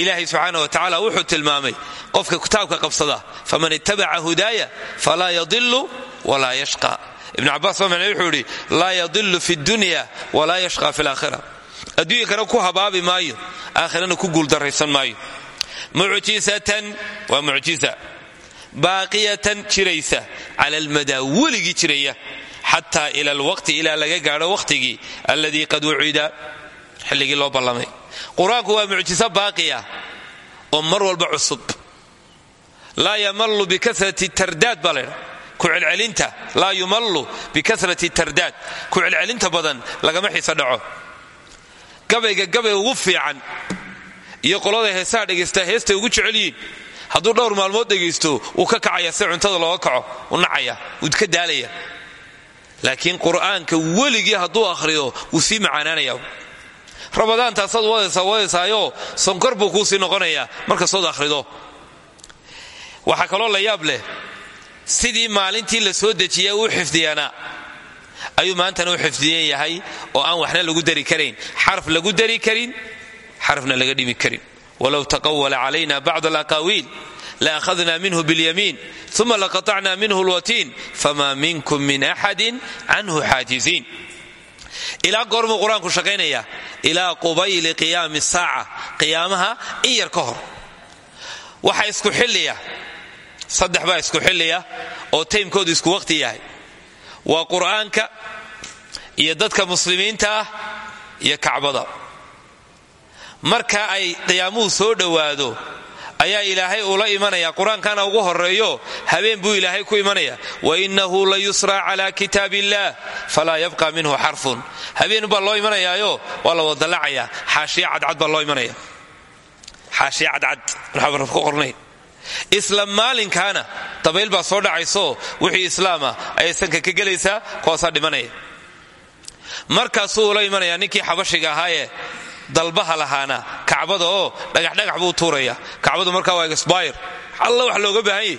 ilaahay subxaana wa tacaala wuxuu tilmaamay qofka kitaabka qabsada faman ittabaca hudaaya falaa yadilu walaa yashqa. Ibnu cabaas baa macnee wuxuu yidhi laa yadilu fi dunya walaa yashqa fi laakhira adduunya ku habaabi maayo aakhirana ku guuldarraysan maayo. Mucjisatan waa mucjisa baaqiyatan jiraysa cala almadaa weligii jiraya. Xataa ila alwaqti ilaa laga gaadho wakhtigii alladii qad wucida. Xilligii loo ballamay. Qur'aanku waa mucjiso baaqiya oo mar walba cusub. Laa yamallu bikasrati tardaad baa laydha ku celcelinta laa yumallu bikasrati tardaad. Ku celcelinta badan lagama xiiso dhaco gabayga gabay ugu fiican iyo qolada heesaha dhegaysta heestay ugu jecel yihiin. Hadduu dhowr maalmood dhegaysto wuu ka kacaya si cuntada looga kaco u nacaya wuu ka daalaya. Laakiin qur'aanka weligii hadduu akhriyo wuu sii macaanaanaya. Rabadaantaasaad wadaysaa wadaysaayoo sonkor buu kuu sii noqonayaa markastood akhrido. Waxaa kaloo la yaab leh sidii maalintii la soo dejiya u xifdiyanaa ayuu maantana u xifdiyan yahay oo aan waxna lagu dari karayn. Xaraf lagu dari karin xarafna laga dhimi karin. Walow taqawala calayna bacd alaqaawiil laahadna minhu biاlyamiin uma laqaطacna minhu lwatiin fama minkum min axadi canhu xaajiziin ilaa goormuu qur'aanku shaqaynaya ilaa qubayli qiyaami saaca qiyaamaha in yar waxa isku xilliya saddex baa isku xilliya oo taymkoodu isku waqti yahay waa qur'aanka iyo dadka muslimiinta ah iyo kacbada. Marka ay qiyaamuhu soo dhowaado ayaa ilaahay ula imanaya. Qur'aankana ugu horeeyo habeen buu ilaahay ku imanaya. Wainahu la yusra cala kitaab illah falaa yabqa minhu xarfun. Habeen baa loo imanayaayo waa la wadalacaya xaashiya cadcad baa loo imanaya. Xaashiya cadcad isla maalinkaana dabayl baa soo dhacayso wixii islaama ayay sanka ka gelaysaa kuwaasaa dhimanaya. Markaasuu ula imanaya ninkii xabashiga ahaayee dalbaha lahaana kacbada oo dhagaxdhagax buu tuuraya. Kacbadu markaa waa exbyr alla wax looga baahan yahy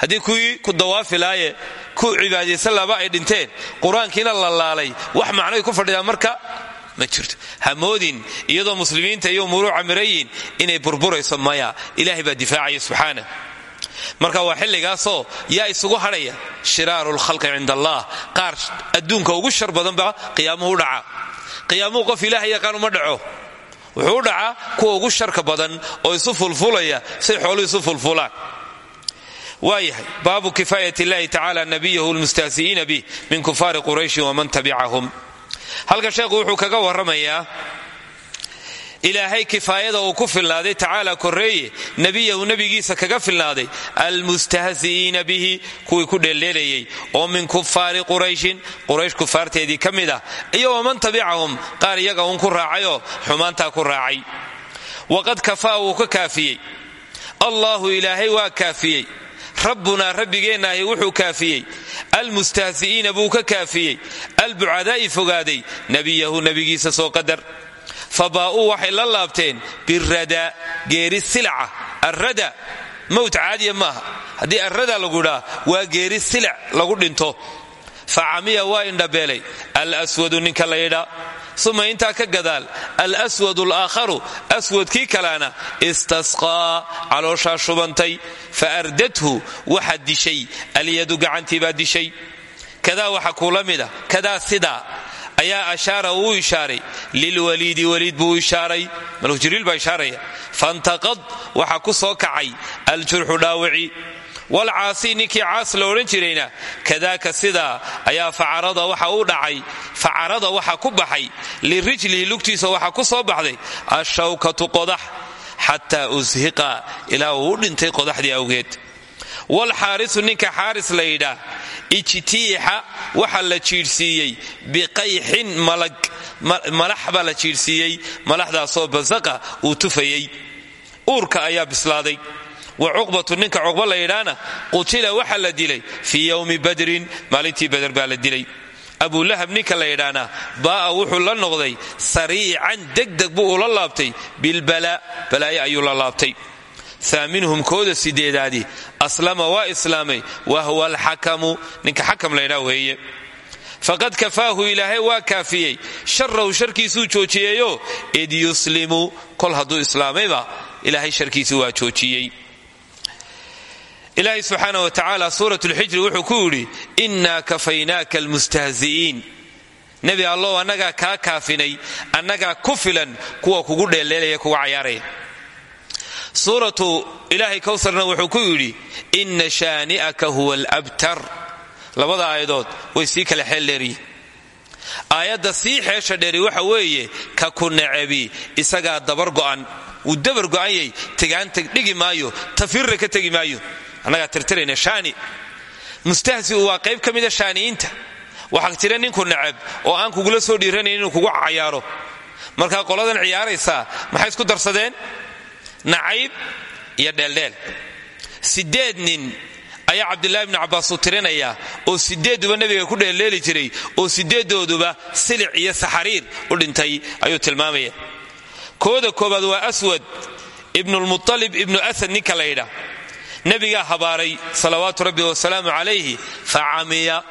haddii kuwii ku dawaafi laaye ku cibaadaysan laba ay dhinteen. Qur'aankiina la laalay. Wax macnoy ku fadhidaan marka ma jirto. Hamoodin iyadoo muslimiinta iyo umuuruu camirayiin inay burburayso maya. Ilaahay baa difaacaya subxaana. Marka waa xilligaasoo yaa isugu hadhaya shiraaru lkhalqi cind allah qaar adduunka ugu shar badanba qiyaamuhu dhaca. Qiyaamuhu qof ilaahay yaqaan uma dhaco. Wuxuu u kuwa ugu sharka badan oo isu fulfulaya say xooluhu isu fulfulaan. Waayahay baabu kifaayat illahi tacala nabiyahu lmustahsi'iina bih min kufaari qurayshin waman tabicahum halka sheekhu wuxuu kaga warramayaa ilaahay kifaayada uu ku filnaaday tacaala korreeye nebiyahu nebigiisa kaga filnaaday almustahzi'iina bihi kuwii ku dheeldheelayay oo min kufaari qurayshin quraysh kufaarteedii ka mid ah iyo waman tabicahum qaar iyaga uun ku raacayoo xumaantaa ku raacay. Waqad kafaa wuu ka kaafiyey. Allaahu ilaahay waa kaafiyey rabbunaa rabbigeennahi wuxuu kaafiyey. Almustahzi'iina buu ka kaafiyey. Albucadaa'i fogaaday nebiyahu nebigiisa soo qadar. Fabaa'uu waxay la laabteen birada geeri silaca. Arrada mowt caadiya maaha. Haddii arrada lagu dhaa waa geeri silac lagu dhinto. Fa camiya waa indhabeelay. Alswadu ninka laydha uma intaa ka gadaal. Alswad alaakharu aswadkii kalena istasqaa calooshaa shubantay. Fa ardathu waxa dishay. Alyadu gacantii baa dishay. Kadaa waxa kuula mida kadaa sidaa. Ayaa ashaara uu ishaaray. Lilwaliidi waliid buu ishaaray. Malku jibriil baa ishaaraya. Fantaqad waxa ku soo kacay. Aljurxu dhaawici walcaasi ninkii caas la odhan jirayna kadaaka sidaa ayaa facarada waxa u dhacay facarada waxa ku baxay lirijlihi lugtiisa waxa ku soo baxday ashawkatu qodax xataa ushiqa ilaa uu u dhintay qodaxdii awgeed. Walxaarisu ninka xaaris la yidhaah ijtiixa waxa la jiidhsiiyey biqayxin malax baa la jiidhsiiyey malaxdaasoo basaqa uu tufayey uurka ayaa bislaaday wa cuqbatu ninka cuqba la yidhaahna qutila waxa la dilay fii yowmi badrin maalintii bader baa la dilay. Abulahab ninka la yidhaahna baa'a wuxuu la noqday sariican degdeg buu ula laabtay bilbala balaayo ayuu la laabtay. Aaminhum kooda sideedaadi aslama waa islaamay wa huwa alxakamu ninka xakam laydhaa weeye. Faqad kafaahu ilaahay waa kaafiyey sharahu sharkiisuu joojiyeeyo id yuslimu kol hadduu islaamayba ilaahay sharkiisii waa joojiyey ilaahay subxaana wa tacaala suurat lxijri wuxuu ku yidhi innaa kafaynaaka almustahzi'iin. Nebi allow annagaa kaa kaafinay annagaa ku filan kuwa kugu dheelleelaya kuga cayaaraya. Suuratu kowsarna wuxuu ku yidhi inna shaani'aka huwa alabtar. Labada aayadood way sii kala xeel dheeriyi sii xeesha dheeri waxa weeye ka ku nacebi isagaa dabar go'an. Wuu dabar go'anyay tegaanta dhigi maayo tafirra ka tegi maayo annagaa tirtirayna shaani. Mustahsiu waa qayb ka mida shaani'iinta waxaa jira ninku nacab oo aan kugula soo dhiiranayn inuu kugu cayaaro markaa qoladan ciyaaraysaa maxay isku darsadeen? Nacayb iyo dheeldheel. Sideed nin ayaa cabdulahi bni cabbaas uu tirinayaa oo sideeduba nebiga ku dheeldheeli jiray oo sideedooduba silic iyo saxariir u dhintay ayuu tilmaamaya. Kooda koobaad waa aswad ibnulmualib ibnu asad ninka la yidhaa nebigaa habaaray salawaatu rabbi wasalaamu calayhi fa camiya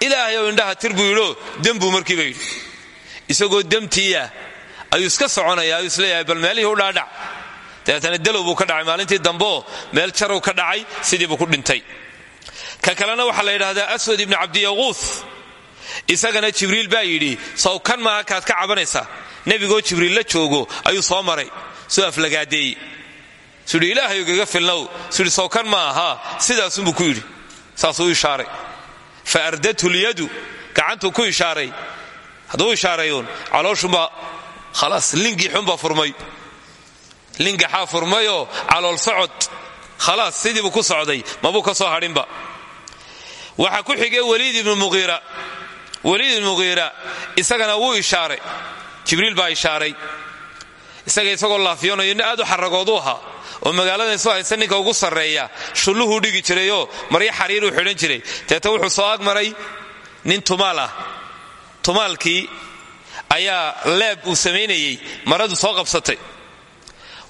ilaahay ou indhaha tir buu yidhoo dembuu markiiba yidhi. Isagoo demtiiya ayuu iska soconaya ayuu is leeyahay bal meelihii u dhaadhac. Dabeetana dalow buu ka dhacay maalintii dambeoo meel jarow ka dhacay sidii buu ku dhintay. Ka kalena waxaa la yidhaahdaa aswad ibni cabdiyaquuth isagana jibriil baa yidhi sow kan maaha kaad ka cabanaysaa? Nebigoo jibriil la joogo ayuu soo maray. Soo aflagaadeeye suuhi ilaahay gaga filnow suuhi sow kan ma ahaa sidaasunbuu ku yidhi. Saasuu ishaaray. Fa ardathu lyadu gacantuu ku ishaaray. Hadduu ishaarayuun calooshunbaa khalaas lingii xunbaa furmay. Lingaxaa furmayoo calool socod. Khalaas sidiibuu ku socday. Mabuu ka soo hadhinba. Waxaa ku xigay waliid ibnu muqiira waliid ibnu muqiira isagana wuu ishaaray. Jibriil baa ishaaray isaga isagoo laafiyoonayo nin aad u xaragoodu ahaa oo magaalada isu haysta ninka ugu sarreeya. Shulluhuu dhigi jirayoo maryo xariiruu xidhan jiray. Deeta wuxuu soo agmaray nin tumaal ah. Tumaalkii ayaa leeb uu samaynayey maradu soo qabsatay.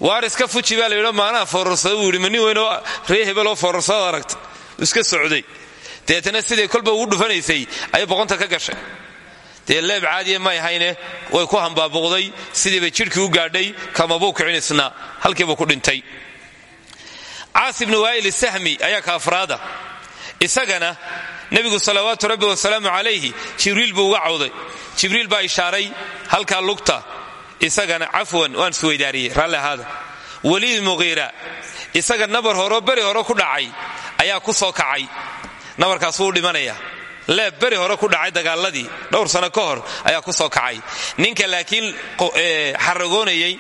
Waar iska fuji baa la yidho maanaha foorarsada buu yidhi ma nin weynoo ree hebeloo foorarsada aragta iska socday. Deetana siday kolba ugu dhufanaysay ayay boqonta ka gashay dee leeb caadiya may hayne way ku hambaabuqday sidiibay jidhkii u gaadhay kamabuu kicinisnaa halkiibuu ku dhintay. Caas ibnu waa'il sahmi ayaa ka afraada. Isagana nebigu salawaatu rabbi wasalaamu calayhi jibriil buu uga cawday. Jibriil baa ishaaray halkaa lugta. Isagana cafwan waan isweydaariyey raalli ahaada. Weliid muqiira isaga nabar horeo beri hore ku dhacay ayaa ku soo kacay. Nabarkaas wuu dhimanaya leeb beri hore ku dhacay dagaaladii. Dhowr sano ka hor ayaa ku soo kacay. Ninka laakiin xaragoonayey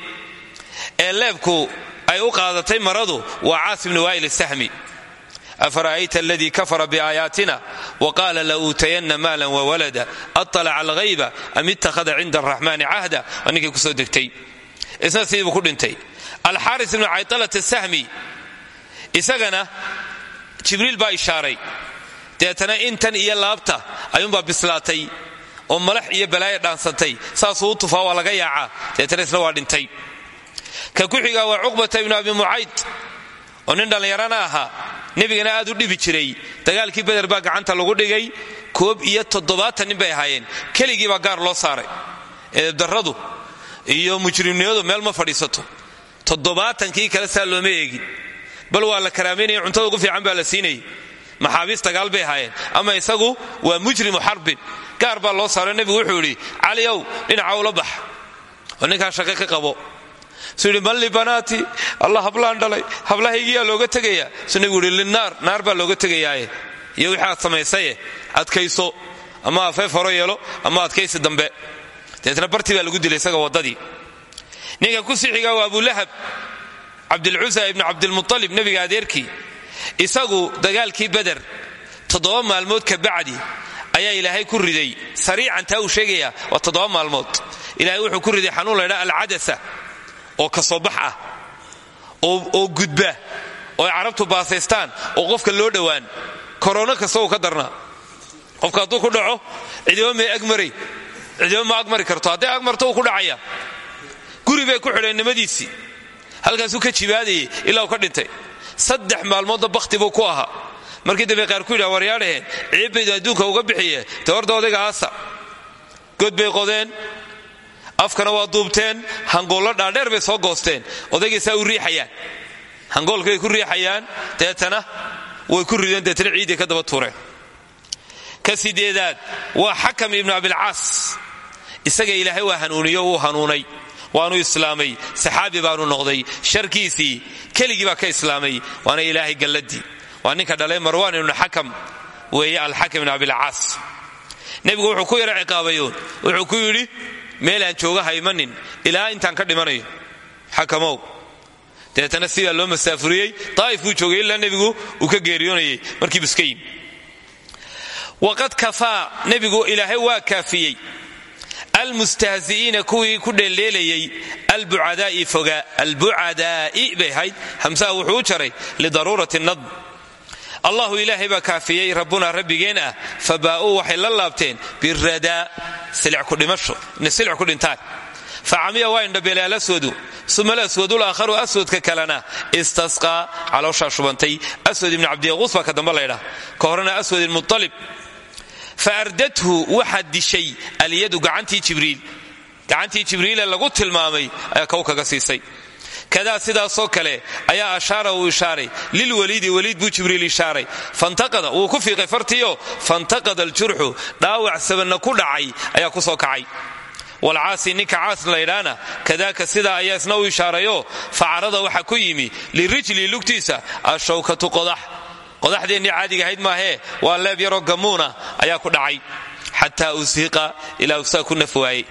ee leebku ay u qaadatay maradu waa caas ibni waa'il sahmi afara'ayta aladii kafara biaayaatina wa qaala la uutayanna maalan wawalada aطalaca alghayba am ittakhada cinda araxmaani cahda waa ninkay ku soo degtay. Isna sidiibuu ku dhintay. Alxaaris ibnu caytalat sahmi isagana jibriil baa ishaaray deetana intan iyo laabta ayuunbaa bislaatay oo malax iyo balaaya dhaansantay. Saasuu u tufaa waa laga yaacaa. Deetana isna waa dhintay. Ka ku xigaa waa cuqbata ibnu abi mucayd oo nin dhallinyarana ahaa. Nebigana aad u dhibi jiray. Dagaalkii beder baa gacanta lagu dhigay. Koob iyo toddobaatan nin bay ahaayeen. Keligii baa gaar loo saaray. Eedarradu iyo mujrimnimadu meel ma fadhiisato. Toddobaatankii kale saa looma eegin. Bal waa la karaamaynaya cuntada ugu fiican baa la siinayay maxaabiis dagaal bay ahaayeen. Ama isagu waa mujrimu xarbin gaar baa loo saaro nebigu wuxuu idhi cali ow dhinaca ula bax. Oo ninkaa shaqo ka qabo. Suu yidhi man allah hablaan dhalay hablahaygiyaa looga tegayaa. Suu nebigu yidhi linaar naar baa looga tegayaaye. Iyo wixii aad adkayso. Ama afeef horo yeelo ama adkaysi dambe. Deetna bartii baa lagu dilay isaga waddadii. Ninka ku sixiga waa abulahab cabdilcusa ibnu cabdilmualib nebiga adeerkii isagu dagaalkii beder toddoba maalmood ka bacdi ayaa ilaahay ku riday. Sariican taa uu sheegaya waa toddoba maalmood. Ilaahay wuxuu ku riday xanuun laydhaa alcadasa oo ka soo bax ah oo gudba oo ay carabtu baasaystaan oo qofka loo dhowaan. Korono kasta uu ka darnaa qofka hadduu ku dhaco cidiba may agmaray cidiba ma agmari karto. Hadday agmarto uu ku dhacaya. Guri bay ku xidheen nimadiisii. Halkaasuu ka jibaadayay ilaa uu ka dhintay saddex maalmoodna bakhti buu ku ahaa. Markii dambe qaar ku yidhaha waryaadhaheen ciibbaydu adduunka uga bixiye horda odayga aasa. God bay qodeen afkana waa duubteen hangoollo dhaadheer bay soo goosteen odaygaysaa u riixayaan. Hangoolka bay ku riixayaan deetana way ku rideen deetana ciiday ka daba tuureen. Ka sideedaad waa xakam ibnu abilcaas isaga ilaahay waa hanuuniyo wuu hanuunay waanu islaamay saxaabi baanu noqday sharkiisii keligii baa ka islaamay waana ilaahay galladii waa ninka dhalay marwaan ibnu xakam weeye alxakam ibn abilcaas nebigu wuxuu ku yara ciqaabayoon wuxuu ku yidhi meelaan jooga haymanin ilaa intaan ka dhimanayo. Xakamow. Deetana sidaa loo masaafuriyey daa'if buu joogay ilaa nebigu uu ka geeriyoonayay markii buska yimi waqad kafaa nebigu ilaahay waa kaafiyey almustahzi'iina kuwii ku dheeldheelayay albucadaa'i foga albucadaa'i bay ahayd hamsaha wuxuu u jaray lidaruurati nadm allahu ilaahay baa kaafiyey rabbuna rabbigeen ah fabaa'uu waxay la laabteen biradaa silicudhimasho inay silic ku dhintaan. Facamiya waa indhabeele alaswadu uma alaswadu laakharu aswadka kalena istasqaa calooshaa shubantay. Aswad ibni ibnmualib faardathu waxaa dishay jibriil gacantii jibriile lagu tilmaamay ayaa kow kaga siisay kadaa sidaasoo kale ayaa ashaara uu ishaaray lilwaliidi waliid buu jibriil ishaaray fantaqada wuu ku fiiqay fartiyo fantaqada aljurxu dhaawac sabanna ku dhacay ayaa ku soo kacay walcaasi ninka caas laydhaana kadaaka sidaa ayaa isna u ishaarayo facarada waxaa ku yimi lirijli lugtiisa ashawkatu qodax qodaxdeennii caadiga ahayd maahee waa leeb yaroo gamuuna ayaa ku dhacay. Xataa usiiqa ilaa usaa ku naf waayey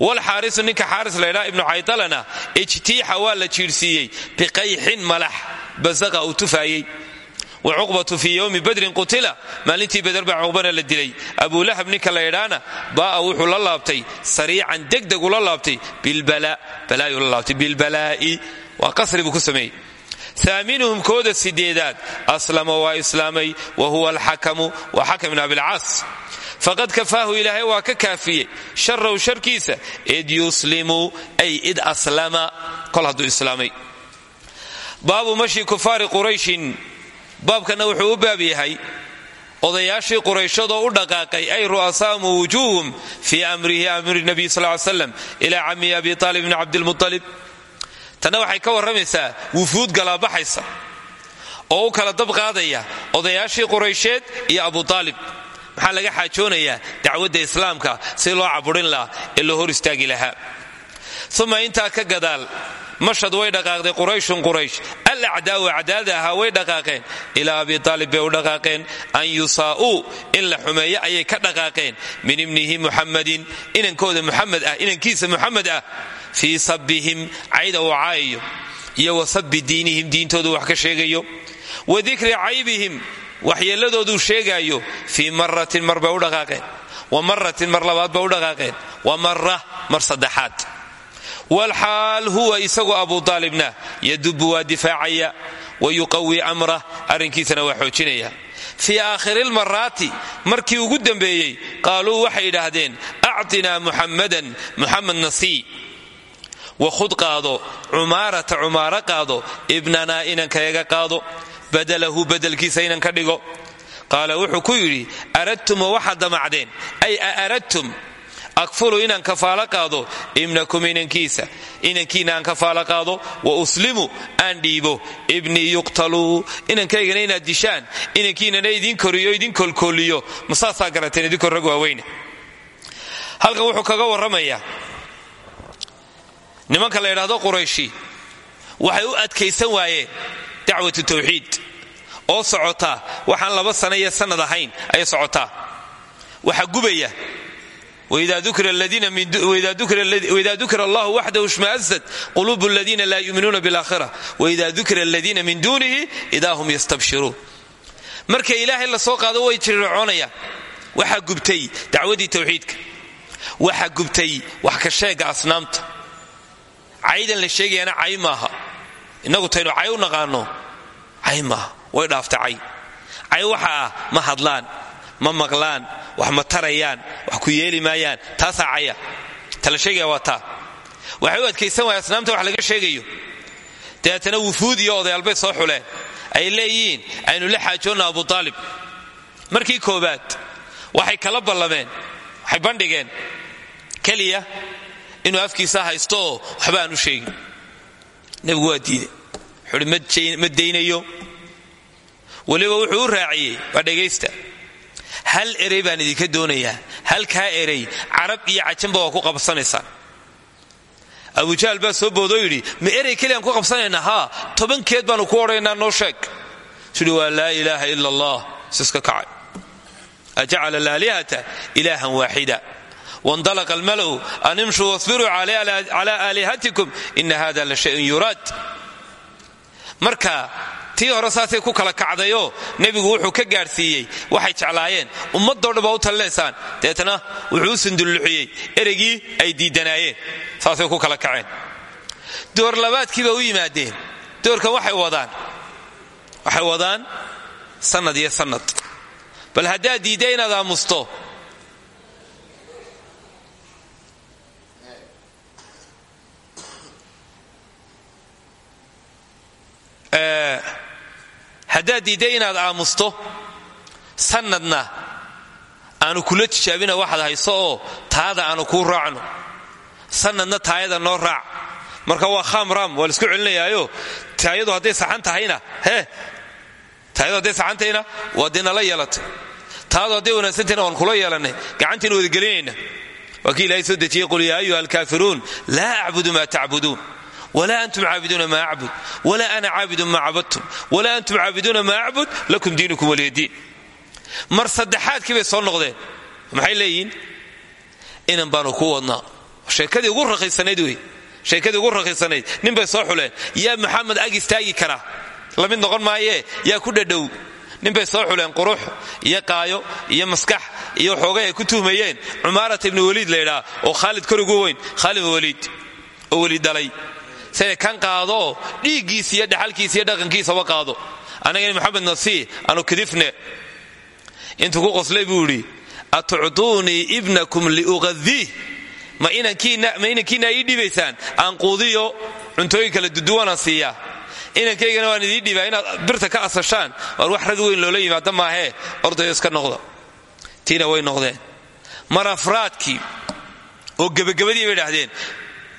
walxaarisu ninka xaaris laydhaa ibnu caydalana ijtiixa waa la jiidhsiiyey biqayxin malax basaqa uu wa cuqbatu fii yowmi badrin qutila maalintii beder baa cuqbana la dilay. Abulahab ninka laydhaana baa'a wuxuu la laabtay sariican degdeg ula laabtay bilbalaa'i. Waa qasri buu ku sameeyey aaminuhum kooda sideedaad. Aslama waa islaamay wa huwa alxakamu waa xakam ibn abilcaas. Faqad kafaahu ilaahay waa ka kaafiyey. Sharahu sharkiisa id yuslimu ay id aslama. Kol hadduu islaamay. Baabu mashi kufaari u baab yahay odayaashii qurayshadoo u dhaqaaqay ay ru'asaamu wujuuhum fii amrihi amri nabiy sal ly slam ilaa camihi abi aalib bni cabdilmualib tanna waxay ka warramaysaa wufuud galaabaxaysa oo u kala dab qaadaya odayaashii quraysheed iyo abu aalib maxaa laga xaajoonayaa dacwadda islaamka si loo caburin lahaa ee loo hor istaagi lahaa? Uma intaa ka gadaal mashad way dhaqaaqday qurayshun quraysh. Alacdaa'u acdaada ahaa way dhaqaaqeen. Ilaa abi aalib bay u dhaqaaqeen. An yusaa'uu in la xumeeyo ayay ka dhaqaaqeen. Min ibnihi muxamadin inankooda muxamed ah inankiisa muxamed ah fii sabbihim cayda uu caayayo iyo wa sabbi diinihim diintoodu wax ka sheegayo. Wa dikri caybihim waxyeelladooduu sheegaayo fii maratin mar u dhaqaaqeen wa maratin mar labaad bay u dhaqaaqeen wa mara mar saddexaad. Walxaal huwa isagu abu aalibna yadubu waa difaacaya wa yuqawi amrah arrinkiisana waa xoojinaya. Fii aakhiri lmaraati markii ugu dambeeyey qaaluu waxay idhaahdeen actinaa muxammadan muxamed nasii wakhud qaado cumaarata cumaaro qaado ibnanaa inankayaga qaado badalahu badelkiisa inan ka dhigo. Qaala wuxuu ku yidhi aradtum wa waxaad damacdeen? Ay a aradtum? Akfulu inaan kafaalo qaado ibnakum inankiisa. Inankiina aan kafaalo qaado wa uslimu aan dhiibo. Ibnii yuqtaluu inankaygana inaad dishaan. Inankiinana idin koriyo idin kolkooliyo. Masaasaa garateen idinkoo rag waaweyne. Halkan wuxuu kaga warramayaa nimanka la ydhaahdo qurayshi. Waxay u adkaysan waayeen dacwatu tawxiid. Oo socotaa waxaan laba sana iyo sannad ahayn ayay socotaa. Waxaa gubaya. Wida dukira allahu waxdahu shmaazat qulubu aladiina laa yuminuuna biاlaakhira waida dukira aladiina min duunihi ida hum yastabshiruun marka ilaahay la soo qaado way jiricoonayaan waxaa gubtay dacwadii tawxiidka. Waxaa gubtay wax ka sheega asnaamta caydan la sheegayana cay maaha. Innagu taynu cay u naqaano cay maaha. Way dhaafta cay. Cay waxa ah ma hadlaan ma maqlaan wax ma tarayaan wax ku yeeli maayaan taasaa caya. Tala sheegaya waa taa. Waxay u adkaysan waaya asnaamta wax laga sheegayo. Dabeetana wufuud iyo odayaal bay soo xuleen. Ay leeyihiin aynu la xaajoonna abu aalib markii koobaad waxay kala ballameen waxay bandhigeen keliya inuu afkiisa haysto oo waxba aan u sheegin. Nebigu waa diiday wuxuuhi ma daynayo. Weliba wuxuu u raaciyey waa dhegaysta hal erey baan idinka doonayaa. Halkaa erey carab iyo cajanba waa ku qabsanaysaan. Abujahl baa soo boodoo yidhi ma erey keliaan ku qabsanaynaa haa tobankeed baanu ku odhanaynaa noo sheeg. Suhi waa laa ilaaha ila allah. Siska kacay. Ajacala alaalihata ilaahan waaxida wاndalaqa almala'u an imshuu wasbiruu cala aalihatikum ina hada la shayun yuraad marka tii hore saasay ku kala kacdayoo nebigu wuxuu ka gaadhsiiyey waxay jeclaayeen ummadoo dhan baa u talinaysaan deetna wuxuu u sundulluxiyey ereygii ay diidanaayeen saasay ku kala kaceen door labaadkii ba u yimaadeen doorkan waxay wadaan waxay wadaan sannad iyo sannad bal haddaad diidda inaad aamusto haddaad diidda inaad aamusto sannadna aanu kula tijaabina waxaad hayso oo taada aanu kuu raacno. Sannadna taayada noo raac. Marka waa khamram waa la isku celinayaayo. Taayadu hadday saxan tahayna taayadu hadday saxan tahayna waa dee nala yeelatay. Taadu hadday wanaagsantahayna waan kula yeelannay gacantiina wadagelinayna waa kii ilaahay soo dejiyey qul yaa ayuha alkaafiruun laa acbudu maa tacbuduun wla antum caabiduuna maa acbud wla ana caabidun maa cabadtum wla antum caabiduuna maa acbud lakum diinukum waliyadiin mar saddexaadkii bay soo noqdeen maxay leeyihiin inan baanu ku wadnaa sheekadii ugu rakiisanayd wey sheekadii ugu rakiisanayd nin soo xuleen yaa maxamed ag istaagi kara la mid noqon maayee yaa ku dhadhow nin bay soo xuleen qurux iyo qaayo iyo maskax iyo xoogay ay ku tuhmayeen cumaarat ibni weliid laydhaa oo khaalid korigu weyn khaalid weliid oo weliid dhalay siday kan qaadoo dhiiggiisa iyo dhaxalkiisa iyo dhaqankiisaba qaado. Annagani maxamed nasi anu kidifne. Intuu ku qoslay buu idhi atucduunii ibnakum liuqadiih ma inankiina ii dhibaysaan? Aan quudiyo cuntooyin kala duduwanaan siiyaa inankaygana waan idiin dhibaa inaad birta ka asashaan waar wax rag weyn loola yimaada maahee ordayo iska noqda. Tiina way noqdeen. Mar afraadkii oo gebagabadii bay idhaahdeen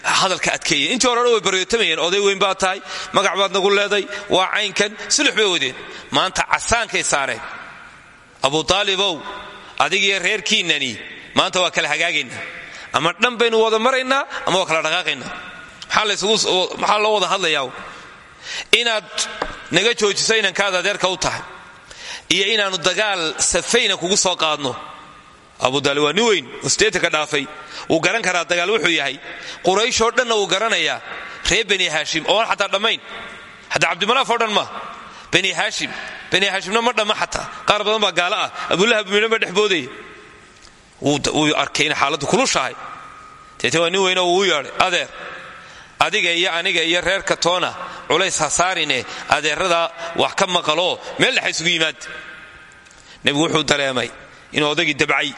hadalka adkeeya intii hore dhan way baryootamayeen oday weyn baad tahay. Magac baad nagu leeday. Waa caynkan sulux bay wadeen maanta casaankay saareen. Abu taalibow adigiyo reerkiinnani maanta waa kala hagaagaynaa ama dhan baynu wada maraynaa ama waa kala dhaqaaqaynaa maxaa loo wada hadlayaa? Inaad naga joojiso inankaad adeerka u tahay. Iyo inaannu dagaal safayna kugu soo qaadno abudaalib waa nin weyn oo sideetanka dhaafay. Wuu garan karaa dagaal wuxuu yahay qurayshoo dhanna wuu garanayaa reer bani haashim ooan xataa dhammayn. Hadda cabdimanaaf oo dhan ma. Bani haashim bani haashimna ma dhamma xataa. Qaar badan baa gaalo ah. Abulahab midhan baa dhexboodaya wuu arkay in xaaladdu kulushahay deete waa nin weynoo wuu yeedhay adeer adiga iyo aniga iyo reerka toona culays ha saarine. Adeeradaa wax ka maqaloo. Meel dhexa isugu yimaad. Nebigu wuxuu dareemay inuu odaygii dabcay.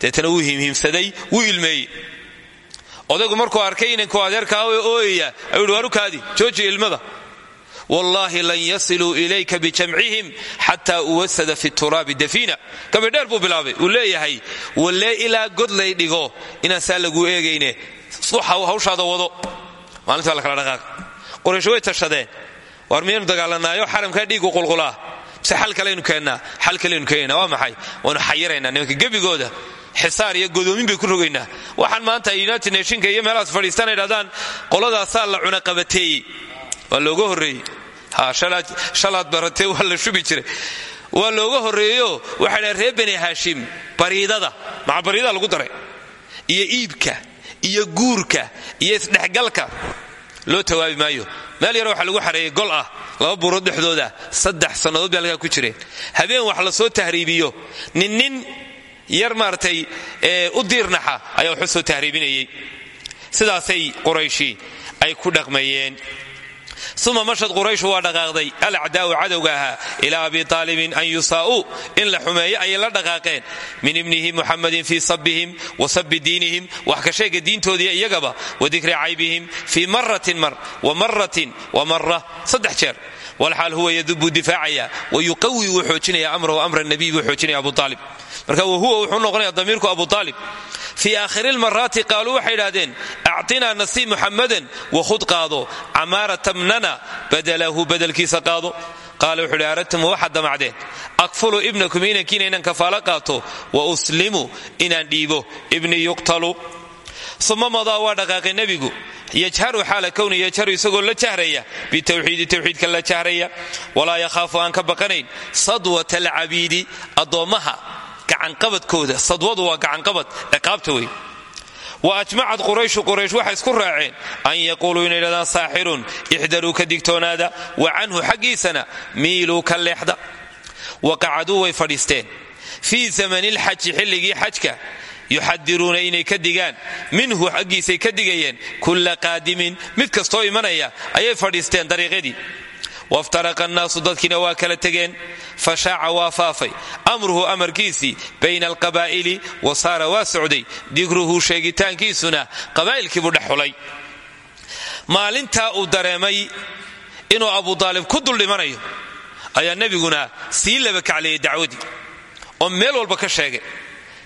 Deetana wuu himhimsaday wuu ilmeeyey. Odaygu markuu arkay inankuu adeerka awe ooyaya ayuu hi waarukaadi jooji ilmada. Wallaahi lan yasiluu ilayka bijamcihim xataa uwasada fi turaabi dafiina. Gabadheer buu bilaabay uu leeyahay wallee ilaa god lay dhigo inaan saa laguu eegayne hawshaada wado. Maalinta la kala dhaqaaq quraysho way tashadeen. Waar miyaynu dagaalanaayo? Xaramkaa dhiigu qulqulaa mise xal kalaynu keennaa xal kalaynu keenaynaa waa maxay? Waanu xayiraynaa nimanka gebigooda xisaar iyo godoomin bay ku rogaynaa. Waxaan maanta united nationka iyo meelahaas fadhiistaan idhahdaan qoladaasaa la cunaqabateeyey waa looga horreeyey. Shalaad baratee waa la shubi jiray. Waa looga horreeyo waxay dhahan reer bani haashim bariidada. Maca bariidada lagu daray. Iyo iibka iyo guurka iyo isdhexgalka loo tawaabi maayo. Meel yar waxaa lagu xareeyey gol ah laba buurood dhexdooda saddex sannadood bay halkaa ku jireen habeen wax la soo tahriibiyo. Nin nin yar maaragtay u diirnaxa ayaa waxu soo tahriibinayey sidaasay qurayshi ay ku dhaqmayeen uma mashad qurayshu waa dhaqaaqday alacdaa'u cadowga ahaa ilaa abi aalibin an yusaa'uu in la xumeeyo ayay la dhaqaaqeen min ibnihi muxamadin fii sabihim wa sabi diinihim wax ka sheega diintoodiiyo iyagaba wa dikri caybihim fii maratin mar wa maratin wa mara saddex jeer walxaal huwa yadubuu difaacaya wa yuqawi wuu xoojinaya amrahu amra nabiy abu aalib marka wahuwa wuxuu noqonaya damiirku abu aalib fii aakhiri lmaraati qaaluu waxay idhahdeen actinaa nasiib muxamadan wakhud qaado camaarata mnana badalahu badalkiisa qaado qaala wuxuu hi aradtum waxaad damacdeen akfulu ibnakum inankiina inaan kafaalo qaato wa uslimu inaan dhiibo ibni yuqtalu uma madaa waa dhaqaaqay nebigu yajharu xaala kowni yajharu isagoo la jahraya bitawxiidi tawxiidka la jahraya walaa yakhaafu aan gacanqabadkooda sadwadu waa gacanqabad ciqaabta wey wa ajmacad qurayshu quraysh waxay isku raaceen an yaquuluu inay dhahdaan saaxirun ixdaruu ka digtoonaada wa canhu xaggiisana miiluu ka leexda. Wa qacaduu way fadhiisteen. Fii zamani lxaji xilligii xajka yuxadiruuna inay ka digaan minhu xaggiisay ka digayeen kulla qaadimin mid kastoo imanaya ayay fadhiisteen dariiqadii waftaraqa annaasu dadkiina waa kala tegeen fashaaca waa faafay amruhu amarkiisii bayna alqabaa'ili wa saara waa socday dikruhu sheegitaankiisuna qabaa'ilkiibuu dhex xulay maalintaa uu dareemay inuu abu daalib ku dul dhimanayo ayaa nebiguna sii laba kacleeyey dacwadii oo meel walba ka sheegay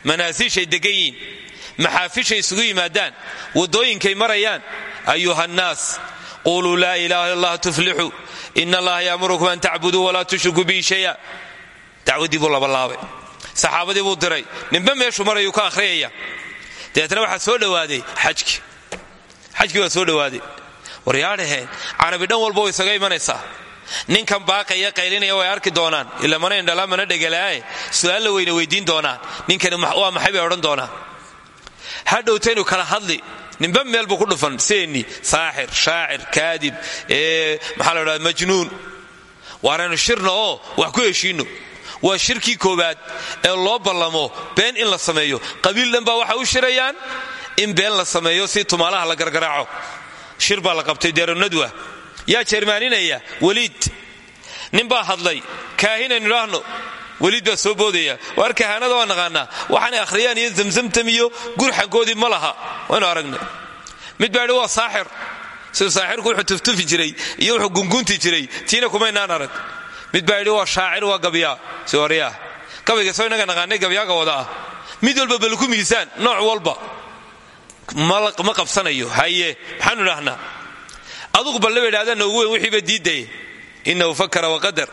manaasiishay degan yihiin maxaafishay isugu yimaadaan waddooyinkay marayaan ayuha nnaas quluu laa ilaha illa allah tuflixuu in allaha yaamurukum an tacbuduu walaa tushrikuu bihi shaya dacwadii buu labalaabay saxaabadii buu diray ninba meeshuu marayuu ka akhriyaya dabeetna waxaa soo dhowaaday xajki xajkii waa soo dhowaaday waryaadhaheen carabi dhan walba way isaga imanaysaa ninkan baaqaya qaylinaya way arki doonaan ila mana indhala mana dhegalaaye su'aal la weyna weydiin doonaan ninkani waa maxay bay odhan doonaan hadhowtaynu kala hadli ninba meel buu ku dhufan seeni saaxir shaacir kaadib maxaa la majnuun. Waaraynu shirna oo wax ku heshiinno. Waa shirkii koowaad ee loo ballamo been in la sameeyo. Qabiil dhan baa waxay u shirayaan in been la sameeyo si tumaalaha la gargaraaco. Shir baa la qabtay deeronadwa yaa jeermaaninaya weliid nin baa hadlay kaahinaynu idhaahno weliid baa soo boodaya. Waar kahaanada waa naqaanaa waxaanay akhriyaan iyo zamzamtam iyo gurxankoodii ma laha. Waynu aragnay. Mid baa idhi waa saaxir. Siduu saaxirku wuxuu tuftufi jiray iyo wuxuu gungunti jiray. Tiina kumaynaan arag. Mid baa idhi shaacir waa gabyaa si waryaah gabayga soo inaga naqaanay gabyaaga wada ah. Mid walba balku miisaan nooc walba. Ma qabsanayo. Haye maxaanu idhahnaa adugu balle ba idhahdaan noogu weyn wixiiba diidaya inahu fakara waqadar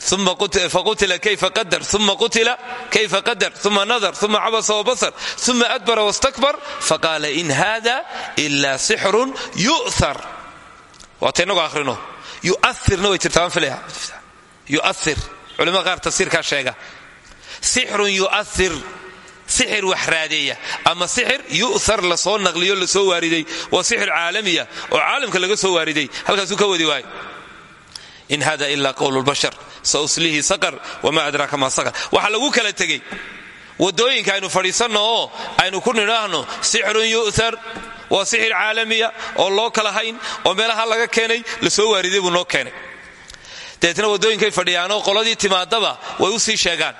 faqutila kayfa qadar uma qutila kayfa qadar uma nadar uma cabasa wabasar uma adbara wastakbar faqaala in hada ila sixrun yu'thar waata inagoo akhrino yu'airna way jirtaa waan filaya yu'air culimada qaar tafsiirkaa sheega sixrun yu'air sixir wax raadeeya ama sixir yu'thar la soo naqliyo la soo waariday waa sixir caalamiya oo caalamka laga soo waariday halkaasuu ka wadi waayo in hada ila qowl bashar sauslihi saqar wma adraaka ma saqar waxaa lagu kala tegey waddooyinka aynu fadhiisanno oo aynu ku nidhaahno sixrun yu'thar waa sixir caalamiya oo loo kala hayn oo meelaha laga keenay la soo waariday buu noo keenay dabeetna wadooyinkay fadhiyaanoo qoladii timaadaba way u sii sheegaan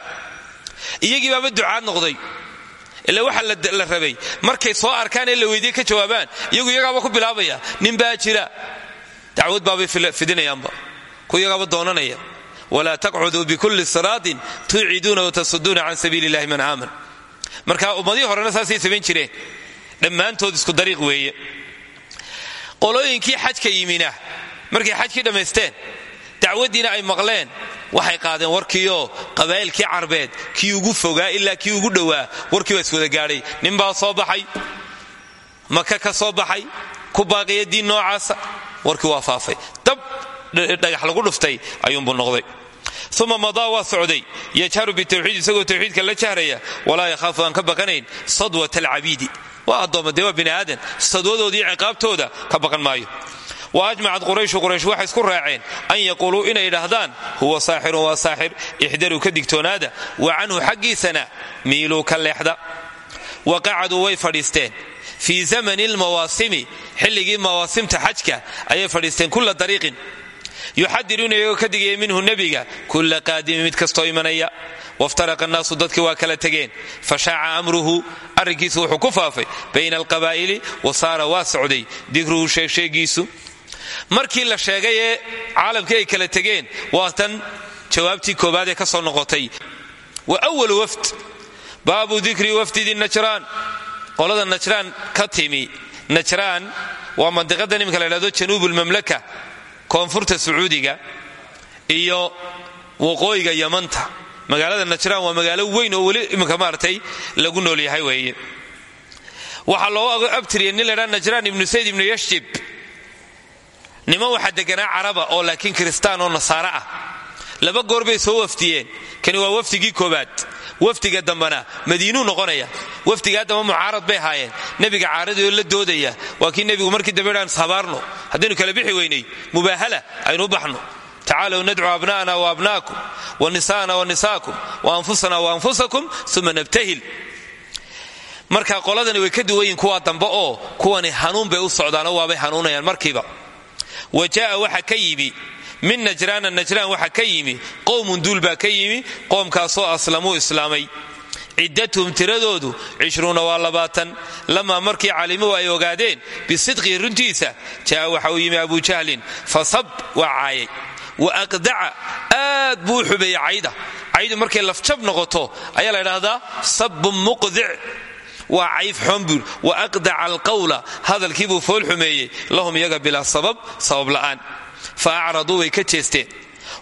iyagii baaba ducaad noqday ila waxa la rabay markay soo arkaan ee la weydiye ka jawaabaan iyagu iyagaaba ku bilaabaya nin baa jira dacwad baabay fidinayaanba ku iyagaaba doonanaya. Walaa taqcuduu bikulli siraatin tuciduuna watasuduuna can sabiili illahi man aaman. Marka ummadihii horena saasay samayn jireen. Dhammaantood isku dariiq weeye. Qolooyinkii xajka yimina markay xajkii dhammaysteen dacwaddiina ay maqleen waxay qaadeen warkiioo qabaa'ilkii carbeed kii ugu fogaa ilaa kii ugu dhowaa warkii baa iswada gaadhay. Ninbaa soo baxay maka ka soo baxay ku baaqiya diin noocaasa warkii waa faafay. Dab dhagax lagu dhuftay ayuunbuu noqday. Uma madaa waa socday. Yajharu bitawxiid isagoo tawxiidka la jahraya walaa yakhaafu aan ka baqanayn sadwat alcabiidi. Waa addoomma dee waa bini aadan. Sadwadoodii ciqaabtooda ka maayo. Wa ajmacat qurayshu quraysh waxay isku raaceen an yaquuluu inay idhaahdaan huwa saaxirun waa saaxir ixdaruu ka wa canhu xaggiisana miiluu ka wa qacaduu way fadhiisteen. Fii zamani lmawaasimi xilligii mawaasimta xajka ayay fadhiisteen kulla dariiqin yuxadiruuna iyagoo ka digaya minhu nebiga kulla qaadimi mid kastoo imanaya waftaraqa annaasu dadkii waa kala tegeen fashaaca amruhu arrinkiisu wuxuu ku faafay bayna alqabaa'ili wa saara waa socday dikruhu markii la sheegay ee caalamkii ay kala tegeen waa tan jawaabtii koobaad ee ka soo noqotay wa walu wafd baabu dikri wafdidi najraan qolada najraan ka timi najraan waa mandiqada iminka la ydhahdo januub koonfurta sacuudiga iyo waqooyiga yamanta. Magaalada najraan waa magaalo weyn oo weli iminka maaragtay lagu nool yahay weeye. Waxaa loo abtiriya nin laydhaa najraan ibnu sayd ibnu yashjib niman waxaa deganaa caraba oo laakiin kiristaan oo nasaare ah. Laba goor bay soo wafdiyeen kani waa wafdigii koobaad wafdiga dambana madiinuu noqonaya. Wafdigaa damba mucaarad bay haayeen. Nebiga caaradoo la doodaya. Waa kii nebigu markii dambe dhaan haddaynu kala bixi weynay mubaahala aynu u baxno. Tacaalow nadcu abna'ana wa abna'akum wa nisa'ana wa nisa'akum wa anfusana wa anfusakum uma nabtahil. Marka qoladani way ka duwan yihiin kuwaa dambe oo kuwani hanuun bay u socdaanoo waabay hanuunayaan markiiba min najraana najraan waxa ka yimi qowmun duul baa ka yimi qoomkaasoo aslamuu islaamay ciddatuhum tiradoodu cishruuna waa labaatan lamaa markii calimuu ay ogaadeen bisidqihi runtiisa jaa'a waxa uu yimi abu jahlin fasab waa caayay. Wa aqdaca aad buu u xubeeyey cayda markay lafjab noqoto ayaa la ydhaahdaa sabbun muqdic waa cayf xombuur wa aqdaca alqawla hadalkiibuu fool xumeeyey lahum iyaga bilaa sabab sabab la'aan fa acraduu way ka jeesteen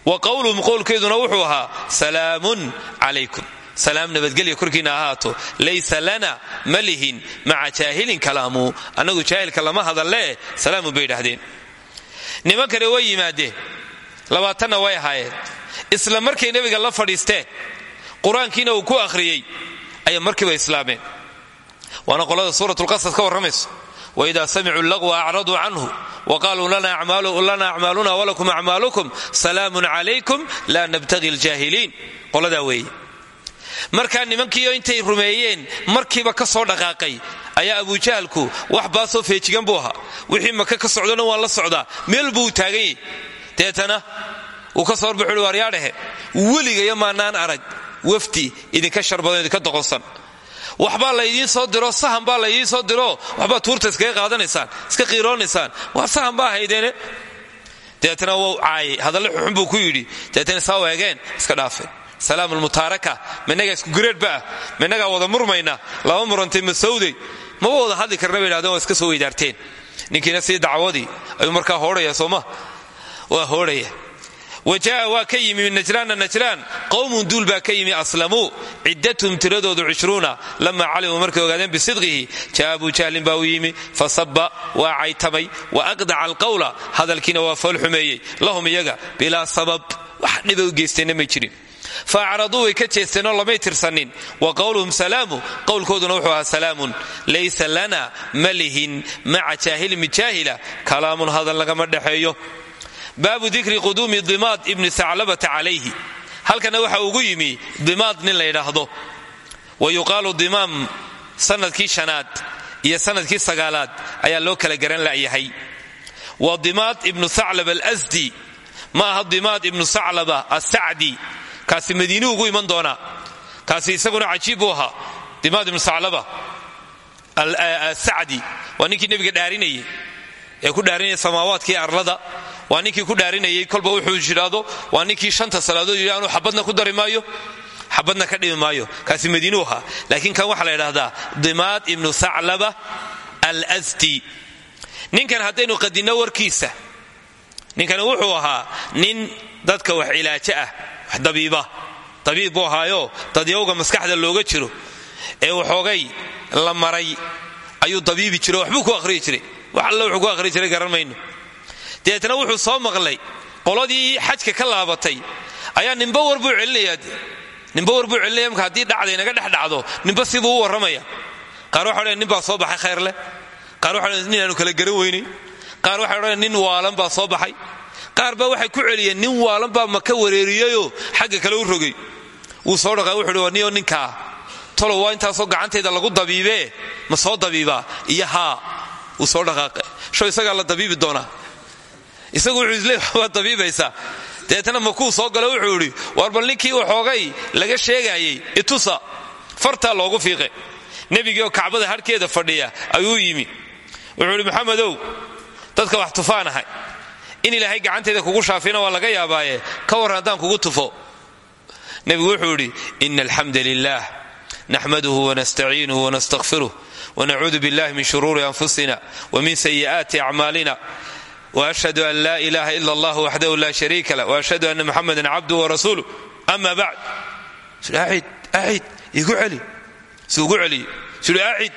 wa qowluhum qowlkeeduna wuxuu ahaa salaamun calaykum salaam nabadgelya korkiina ahaato laysa lana ma lihin maca jaahilin kalaamu annagu jaahilka lama hadallee salaamun bay idhaahdeen nimankani way yimaadeen labaatanna way ahaayeen isla markay nebiga la fadhiisteen qur'aankiina uu ku akhriyey ayay markiiba islaameen waana qolada suurat lqasas ka warramayso wإida samicuu lagwa acraduu canhu waqaaluu lana acmaaluna walakum acmaalukum salaamun calaykum laa nabtagi ljaahiliin qoladaa weeye markaa nimankiio intay rumeeyeen markiiba ka soo dhaqaaqay ayaa abujahalku wax baasoo feejigan buu ahaa. Wixii maka ka socdona waan la socdaa. Meel buu taagan yahy deetana uu ka soo horbaxuui waryaadhahe weligayo maanaan arag. Wafdi idinka shar badan idinka doqonsan waxbaa laydiin soo diro sahan baa laydiin soo diro. Waxbaa tuurta iskaga qaadanaysaan iska qiiroonaysaan waa sahan baa haydeene deetana wuu caayay hadalle xuxun buu ku yidhi. Deetana saa weegeen iska dhaafeen. Salaam almutaaraka. Minagaa isku gareedhba ah minagaa wada murmayna? Lama murantay masawday maba wada hadli karna bay waa iska soo weydaarteen. Ninkiina sii dacwadii ayuu markaa hoodhaya sooma waa hoodhaya wajaa waa ka yimi najraana najraan qowmun duul baa ka yimi aslamuu ciddatuhum tiradoodu lamaa calimuu markay ogaadeen bisidqihi jaa abu jahlin baa u yimi fasaba waa caytamay wa aqdaca alqawla hadalkiina waa fool xumeeyey lahum iyaga bilaa sabab wax dhiba u geysteenna may jirin fa acraduu way ka jeesteenoo lamay tirsanin wa qowluhum salaamu qowlkooduna wuxuu ahaa salaamun laysa lana ma lihin maca jaahilin mijaahila kalaamun hadal lagama dhexeeyo baabu dikri quduumi dimaad ibni saclabata calayhi. Halkana waxa ugu yimi dimaad nin la ydhaahdo wa yuqaalu dimaam sannadkii shanaad iyo sannadkii sagaalaad ayaa loo kala garan la'yahay waa dimaad ibnu saclaba alasdi. Ma aha dimaad ibnu saclaba assacdi. Kaasi madiinuu ugu iman doonaa kaasi isaguna cajiib buu ahaa dimaad ibnu saclaba asacdi waa ninkii ee ku dhaarinaya samaawaadkii arlada waa ninkii ku dhaarinayay kolba wuxuu jidhaado waa ninkii shanta salaadood yidhi anuu xabadna ku dari maayo? Ka dhimi kaasi madiinuu ahaa. Laakiin kan waxaa la ydhahdaa dimaad ibnu saclaba alsdi ninkan haddaynu qadinno warkiisa ninkan wuxuu ahaa nin dadka wax cilaajo ah wax dabiiba dabiib buu ahaayo dadyawga maskaxda looga jiro ee waxoogay la maray ayuu dabiibi jiro waxbuu ku akhriyi jiray. Wax alle wuxuu ku akhriyi jiray garan dabeetna wuxuu soo maqlay qoladii xajka ka laabatay. Ayaa nimba war buu celinayaa nimba war buu celinaya marka haddii dhacday naga dhex dhacdo nimba sibuu u qaar waxa odhan nin soo baxay khayr leh. Qaar waxa odhan nin aanu kala garan weynayn qaar waxay odhan nin waalan baa soo baxay. Qaar baa waxay ku celiyeen nin waalan baa maka wareeriyeyoo xagga kale u rogay. Wuu soo dhaqaa wuxu uhi waa niyo ninkaa? Tolow waa intaasoo gacantayda lagu dabiibee? Ma soo dabiibaa? Iyo haa. Wuu soo dhaqaaqe sho isagaa la dabiibi doonaa isagu wuxuu isle waad dabiibaysaa deetna makuu soo galo wuxuu idhi war bal ninkii waxoogay laga sheegaayey itusa fartaa loogu fiiqe nebigii oo kacbada harhkeeda fadhiya ayuu yimi. Wuxuu idhi maxamedow dadka wax tufaanahay. In ilaahay gacanteeda kugu shaafina waa laga yaabaaye ka warran haddaan kugu tufo. Nebigu wuxuu idhi ina alxamda lilah naxmaduhu wanastaciinuhu wanastakfiruh wanacuudu billahi min shuruuri anfusina wamin sayi'aati acmaalina washhadu an laa ilaha ila allah waxdahu la shariika lah washhadu ana muxamadan cabduhu warasuuluh ama bacd acid igu celi si ugu celiyo sui acid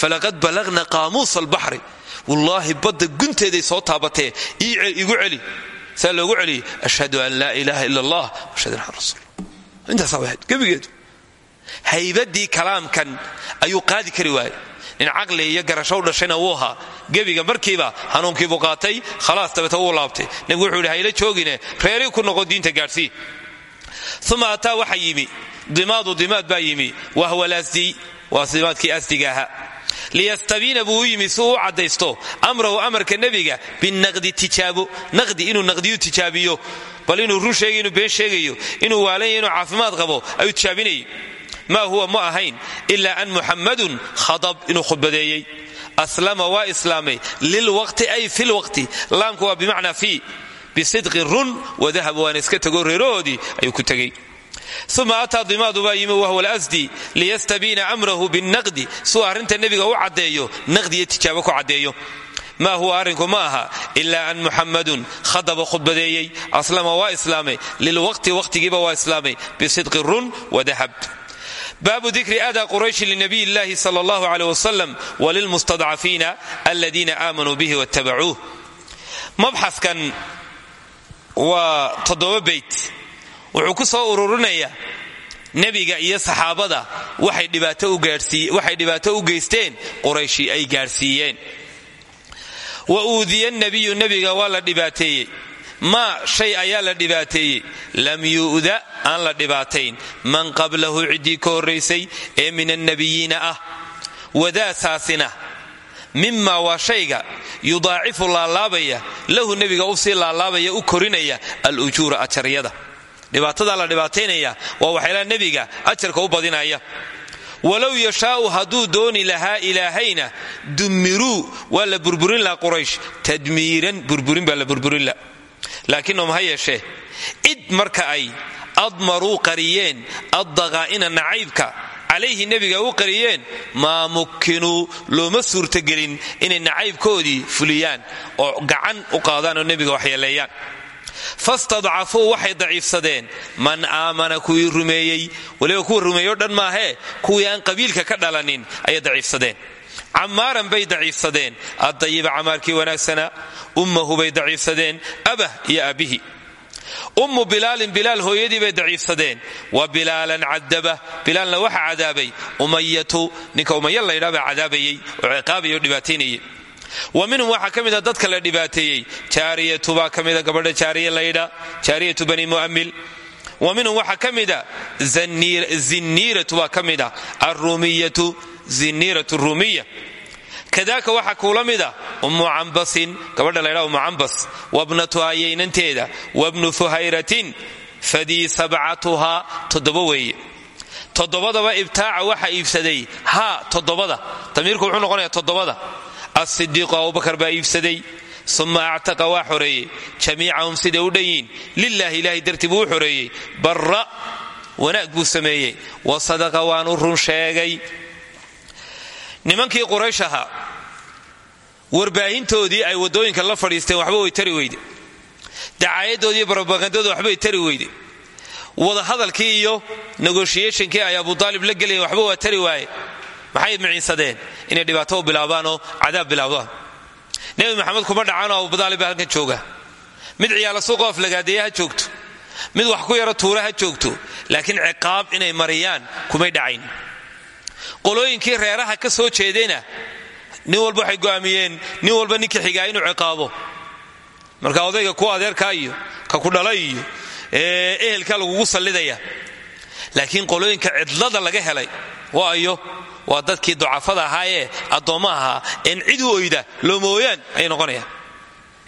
falaqad balagna qaamuusa albaxri wallaahi badda gunteeday soo taabatee igu celi saa loogu celiyey ashhadu an laa ilaha ila allah ashhadu anna rasul intaasaa wahayd gebigeedu haybadii kalaamkan ayuu qaadi kari waayey nin caqli iyo garasho u dhashayna wuu ahaa. Gebiga markiiba hanuunkiibuu qaatay khalaas dabeeta wuu laabtay. Nebigu wuxuu yidhi hayla joogine reerii ku noqon diinta gaadhsii uma ataa waxa yimi dimaadu dimaad baa yimi wahwa lasdi waa dimaadkii asdiga buu u yimi si uu u caddaysto amrahu amarka nebiga binaqdi naqdi inuu naqdiyu tijaabiyo. Bal inuu run sheegayo inuu been sheegayo inuu waalanya inuu caafimaad qabo ayuu tijaabinayay ma huwa ma ahayn an muxammadun khadab inuu khudbadeeyey. Aslama waa islaamay lilwaqti ay fi lwaqti laamku waa bimacnaa fi bisidqin run wadahab waana iska tego reerahoodii ayuu ku tegey. Uma ataa dimaadu baa yimi wahwa lasdi liyastabiina amrahu binaqdi siuu arrinta nebiga u caddeeyo naqdiyo tijaabo ku caddeeyo. Ma huwa arrinku ma aha an muxammadun khadaba khudbadeeyey. Aslama waa islaamay lilwaqti waqtigiiba waa islaamay bisidqin run wadahab baabu dikri ada qurayshi linabiy illahi sal allahu aleh wasalam walilmustadcafiina aladiina aamanuu bihi wattabacuuh mabxaskan waa toddoba beyt wuxuu ku soo ururinayaa nebiga iyo saxaabada waxay dhibaato u geysteen qurayshi ay gaadhsiiyeen wa uudiya nabiyu nebiga waa la dhibaateeyey maa shay ayaa la dhibaateeyey lam yu'da aan la dhibaatayn man qablahu ciddii ka horraysay ee min annabiyiina ah. Wadaasaasina mimaa waa shayga yudaacifu laalaabaya lahu nebiga u sii laalaabaya u korinaya alujuura ajaryada. Dhibaatadaa la dhibaataynaya waa waxyaalaha nebiga ajarka u badinaya. Walow yashaau hadduu dooni lahaa ilaahayna dumiruu waa la burburin laha quraysh. Tadmiiran burburin baa la burburin la laakiinhum ha yeeshee. Id marka ay admaruu qariyeen addaqaa'ina nacaybka calayhi nebiga u qariyeen maa mukkinuu looma suurtagelin inay nacaybkoodii fuliyaan oo gacan u qaadaan oo nebiga waxyeeleeyaan. Fastadcafuu waxay daciifsadeen man aamana kuwii rumeeyey waliba kuwa rumeeyo dhan maahee kuwii aan qabiilka ka dhalanin ayay daciifsadeen camaaran bay daciifsadeen. Addayiba camaarkii wanaagsanaa ummahu bay daciifsadeen abah iyo aabihi ummu bilaalin bilaal hooyadii bay daciifsadeen. Wa bilaalan cadaba bilaalna waxa cadaabay umayatu ninka umaya laydhaa baa cadaabayey oo ciqaabayay oo dhibaataynayay wa minhum waxaa ka mida dadka la dhibaateeyey jaariyatu baa ka mida gabadha jaariya laydha jaariyatu bani mu'ammil. Wa minhum waxaa ka mida zinniiratu baa ka arumiyatu zinniiratu rumiya. Kadaaka waxaa kuula mida ummu cambasin gabadha laydhaa ummu cambas wabnatu ayaynanteeda wabnu fuhayratin fadii sabcatuhaa toddoba weeye. Toddobadaba ibtaaca waxa iibsaday haa toddobada. Damiirku wuxuu noqonayaa toddobada. Asidiiqu abubakar baa iibsaday uma actaqa waa xoreeyey. Jamiicahum siday u dhan yiin lilaahi ilaahay dartii buu u run sheegay nimankii quraysh ahaa warbaahintoodii ay waddooyinka la fadhiisteen waxba way tari weyde. Dacaayadoodii barobagandadu waxbay tari weyde. Wadahadalkii iyo negotiationkii ay abutaalib la gelayeen waxba waa tari waaye. Maxay miciinsadeen inay dhibaato u bilaabaan oo cadaab bilaabdaan nebi maxamed kuma dhacaanoo abutaalib baa halkan jooga. Mid ciyaala suuqa aflagaadeeya ha joogto. Mid wax ku yaro tuura ha joogto. Laakiin ciqaab inay mariyaan kumay dhacayn qolooyinkii reeraha ka soo jeedayna nin walba waxay go'aamiyeen nin walba ninka xigaa inuu ciqaabo. Marka odayga kuwa adeerkaa iyo ka ku dhalay iyo ehelka lagugu sallidaya. Laakiin qolooyinka cidlada laga helay waayo waa dadkii ducafada ahaayee addoomma ahaa een cid u oyda loomooyaan ayay noqonayaan.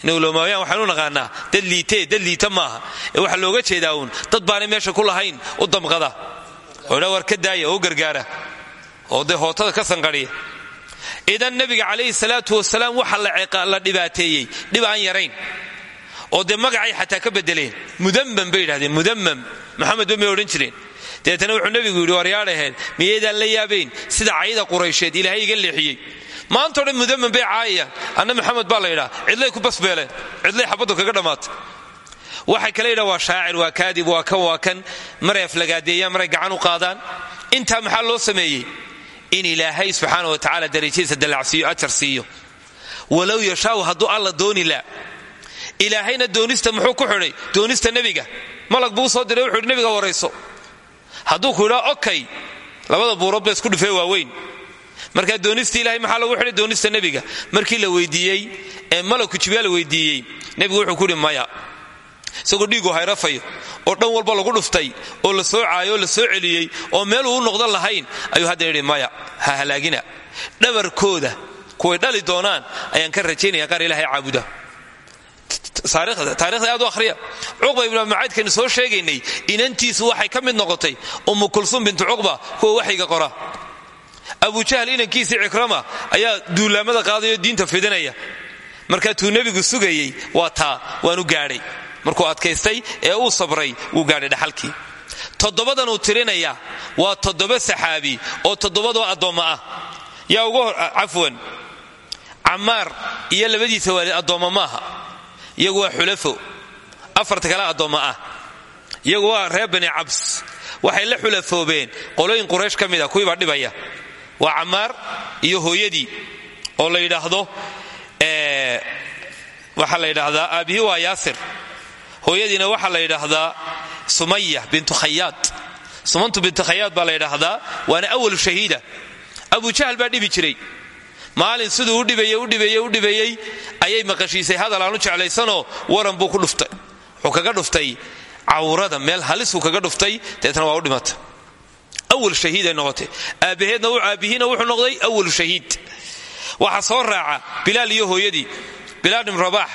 Inagu loomooyaan waxaanu naqaanaa dad liitee dad liita maaha. Ee looga jeedaa uun dad baanay meesha ku lahayn u damqada. Oo dha war ka daaya oo gargaara oo dee hootada ka sanqadhiya idan nebiga calayhi salaatu wasalaam waxa la dhibaateeyey dhib aan yarayn. Oo dee magacay xataa ka bedeleen. Mudamam bay yidhahdeen mudamam maxamed ba may jireen dabeetana wuxuu nebigu yidhi waryaadhaheen miyaydaan la yaabayn? Sida cayda quraysheed ilaahay iga leexiyey. Maantao dhan mudamam bay caayayaan anna maxamed baa la yidhaa cidlay ku basbeeleen cidlay xabaddu kaga dhammaatay waxay kale yidhaa waa shaacir waa kaadib waa kan waa kan. Maray aflagaadeeyaan maray gacan u qaadaan. Intaa maxaa loo sameeyey in ilaahay subxaana wa tacaala darajadiisa dallacsiiyo ajar siiyo. Walow yashaau hadduu alla dooni la ilaahayna doonista muxuu ku xidhay? Doonista nebiga. Malag buu u soo diray wuxuu yidhi nebiga warayso. Hadduu ku yidhaa okay. Labada buurood ba isku dhufee waaweyn. Markaa doonista ilahay maxaa lagu xidhay? Doonista nebiga. Markii la weydiiyey ee malagku jibaal weydiiyey nebigu wuxuu ku yidhi maya isagoo dhiigu hayrafayo oo dhan walba lagu dhuftay oo la soo caayo oo la soo celiyey oo meel uu noqdan lahayn ayuu hadda yidhi maya ha halaagina. Dhabarkooda kuway dhali doonaan ayaan ka rajaynaya qaar ilahay caabuda. Taarikhda aad u ahriya cuqba ibnu macaydkaynu soo sheegaynay inantiisu waxay ka noqotay ummu kulsum bintu cuqba kuwa waxyiga qora. Abujahl inankiisii cikrama ayaa duulaamada qaadayo diinta fidinaya. Markaa tuu nebigu sugayey waa taa waanu gaadhay markuu adkaystay ee uu sabray wuu gaadhay dhaxalkii. Toddobadan uu tirinaya waa toddoba saxaabi oo toddobadoo addoommo ah. Yaa ugu hor cafwan. Cammaar iyo labadiisa waalid addoommo maaha iyagu waa xulafo. Afarta kale addoommo ah. Iyagu waa reer bani cabs. Waxay la xulafoobeen. Qolooyin quraysh ka mid a kuwii baa dhibaya. Waa cammaar iyo hooyadii oo la yidhaahdo waxaa la yidhaahdaa aabbihii waa yaasir hooyadiina waxaa la yidhaahdaa sumaya bintu khayaad sumantu bintu khayaad baa la yidhaahdaa waana awalu abu jahl baa dhibi jiray. Maalin siduu u dhibayey u dhibayey u dhibayey ayay maqashiisay hadal aanu jeclaysanoo waran buu ku dhuftay. Wuxuu kaga dhuftay cawrada meel halisuu kaga dhuftay deetna waa u dhimata. Awal shahiiday noqotay. Aabbaheedna aabbihiina wuxuu noqday awalu shahiid. Waxaa soo raaca bilaal iyo hooyadii. Bilaal ibn rabaax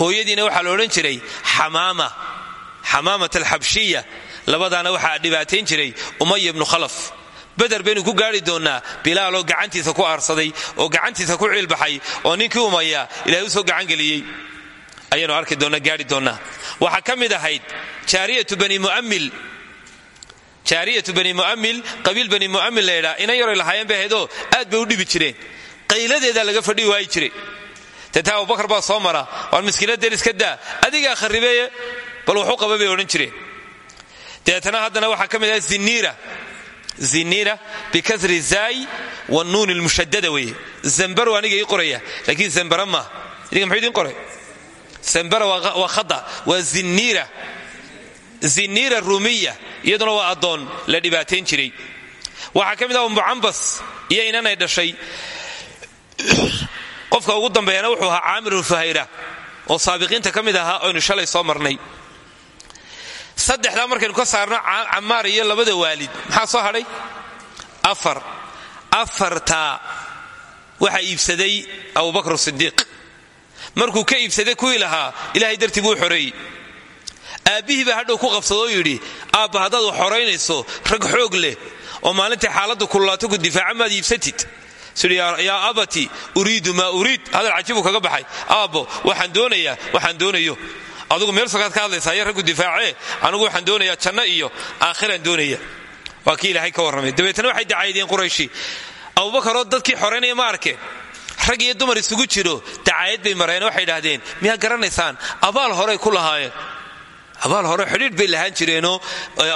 hooyadiina waxaa la odhan jiray xamaama xamaamat alxabshiya labadaana waxaa dhibaatayn jiray umaya ibnu khalaf. Beder baynu ku gaari doonnaa bilaaloo gacantiisa ku aarsaday oo gacantiisa ku ciilbaxay oo ninkii umaya ilahay u soo gacangeliyey ayaanu arki doonna gaari doonnaa. Waxaa ka mid ahayd jaariyatu bani mu'ammil. Jaariyatu bani mu'ammil qabiil bani mu'ammil la ydhaa inan yaroy lahaayeen aad bay u dhibi jireen. Qayladeedaa laga fadhii waayi jiray deeta abubakar baa soo mara. Waar miskiinadeen iska daa. Adigaa kharibeeye bal waxu qaba bay odhan jireen. Deetana haddana waxaa ka mid ahaa ziniira ziniira bikasri zaay wanuun lmushadada weeye. Zambaro aniga ii laakiin zambara maaha idinka muxuu idiin qoray? Zambara waa khada waa ziniira ziniira rumiya iyaduna waa addoon la dhibaatayn jiray. Waxaa ka mid ah umucambas iyo inanay dhashay qofka ugu dambeeyana wuxuu ahaa caamirun fuhayra oo saabiqiinta ka mid ahaa oynu shalay soo marnay. Saddexdaa markaynu ka saarno camaar iyo labada waalid maxaa soo hadhay? Afar. Afartaa waxaa iibsaday abubakr sidiiq markuu ka iibsaday kuwii lahaa ilahay dartii buu xoreeyey aabbihii baa hadhow ku qabsadoo yidhi aabba haddaad wax xoraynayso rag xoog leh oo maalintai xaaladdu kululaato ku difaaca maad iibsatid yaa abati uriidu maa uriid. Hadal cajibuu kaga baxay. Aabbo waxaan doonayaa waxaan doonayo. Adugu meel sokaad ka hadlaysaa ya raggu difaacee anigu waxaan doonayaa janno iyo aakhiraan doonaya waa kii ka warramay. Dabeetna waxay dacaydeen qurayshi. Abubakaroo dadkii xoraynaya ma arkeen rag iyo dumar isugu jiro dacaayad bay mareen. Waxay idhaahdeen miyaa garanaysaan? Abaal horey ku lahaayeen. Abaal hore xidhiidh bay lahaan jireenoo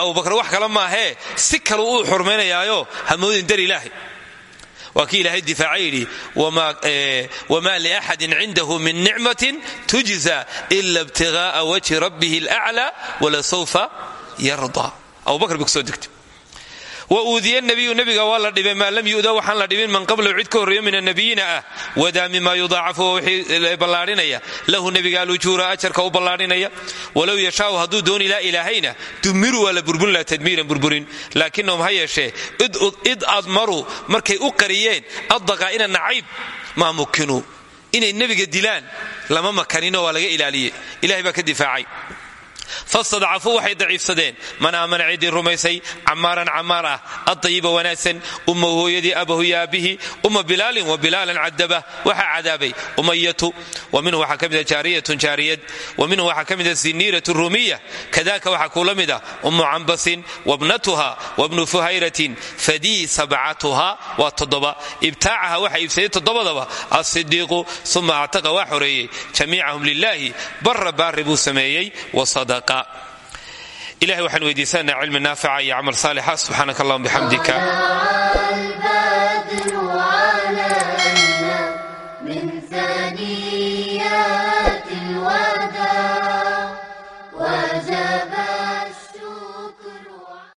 abubakar wax kale maahee si kale uu xurmaynayaayo hamoodin dar ilaahay waa kii ilaahay difaaca yidhi wma liaxadin cindahu min nicmatin tujza ila ibtigaaa wajhi rabbihi alaclى walasawfa yarda abubakar bay ku soo degtay wa uudiya nabiyu nabiga waa la dhibay. Maa lam yu'da waxaan la dhibin. Man qablahu cid ka horreeyo min annabiyiina ah. Wadaa mima yudaacafu wixii ballaadhinaya. Lahu nebiga alujuura ajarka u ballaadhinaya. Walow yashaau hadduu dooni laa ilaahayna dumiru waa la burburin laha tadmiiran burburin. Laakinahum ha yeeshee id admaruu markay u qariyeen addaqaa'ina nacayb maa mukinuu inay nebiga dilaan lama makaninoo waa laga ilaaliyey ilahay baa ka difaacay fastadcafuu waxay daciifsadeen man aamana ciddii rumaysay camaaran camaar ah adayiba wanaagsan umma hooyadii abahu iyo aabbihii umma bilaalin wa bilaalan cadaba waxaa cadaabay umayatu wa minhu waxaa ka mida jaariyatun jaariyad wa minhu waxaa ka mida siniiratu rumiya kadaka waxaa kuula mid ah ummu cambasin wabnatuha wabnu fuhayratin fadii sabcatuha waa toddoba ibtaacaha waxa iibsaday toddobadaba asidiiqu uma actaqa waa xoreeyey jamiicahum lilaahi barra baari buu sameeyey wasada muttaqa ilahay waxaan weydiisanaa cilmi naafica iyo camal saalixa. Subxaanaka allahum bixamdika من ثنيات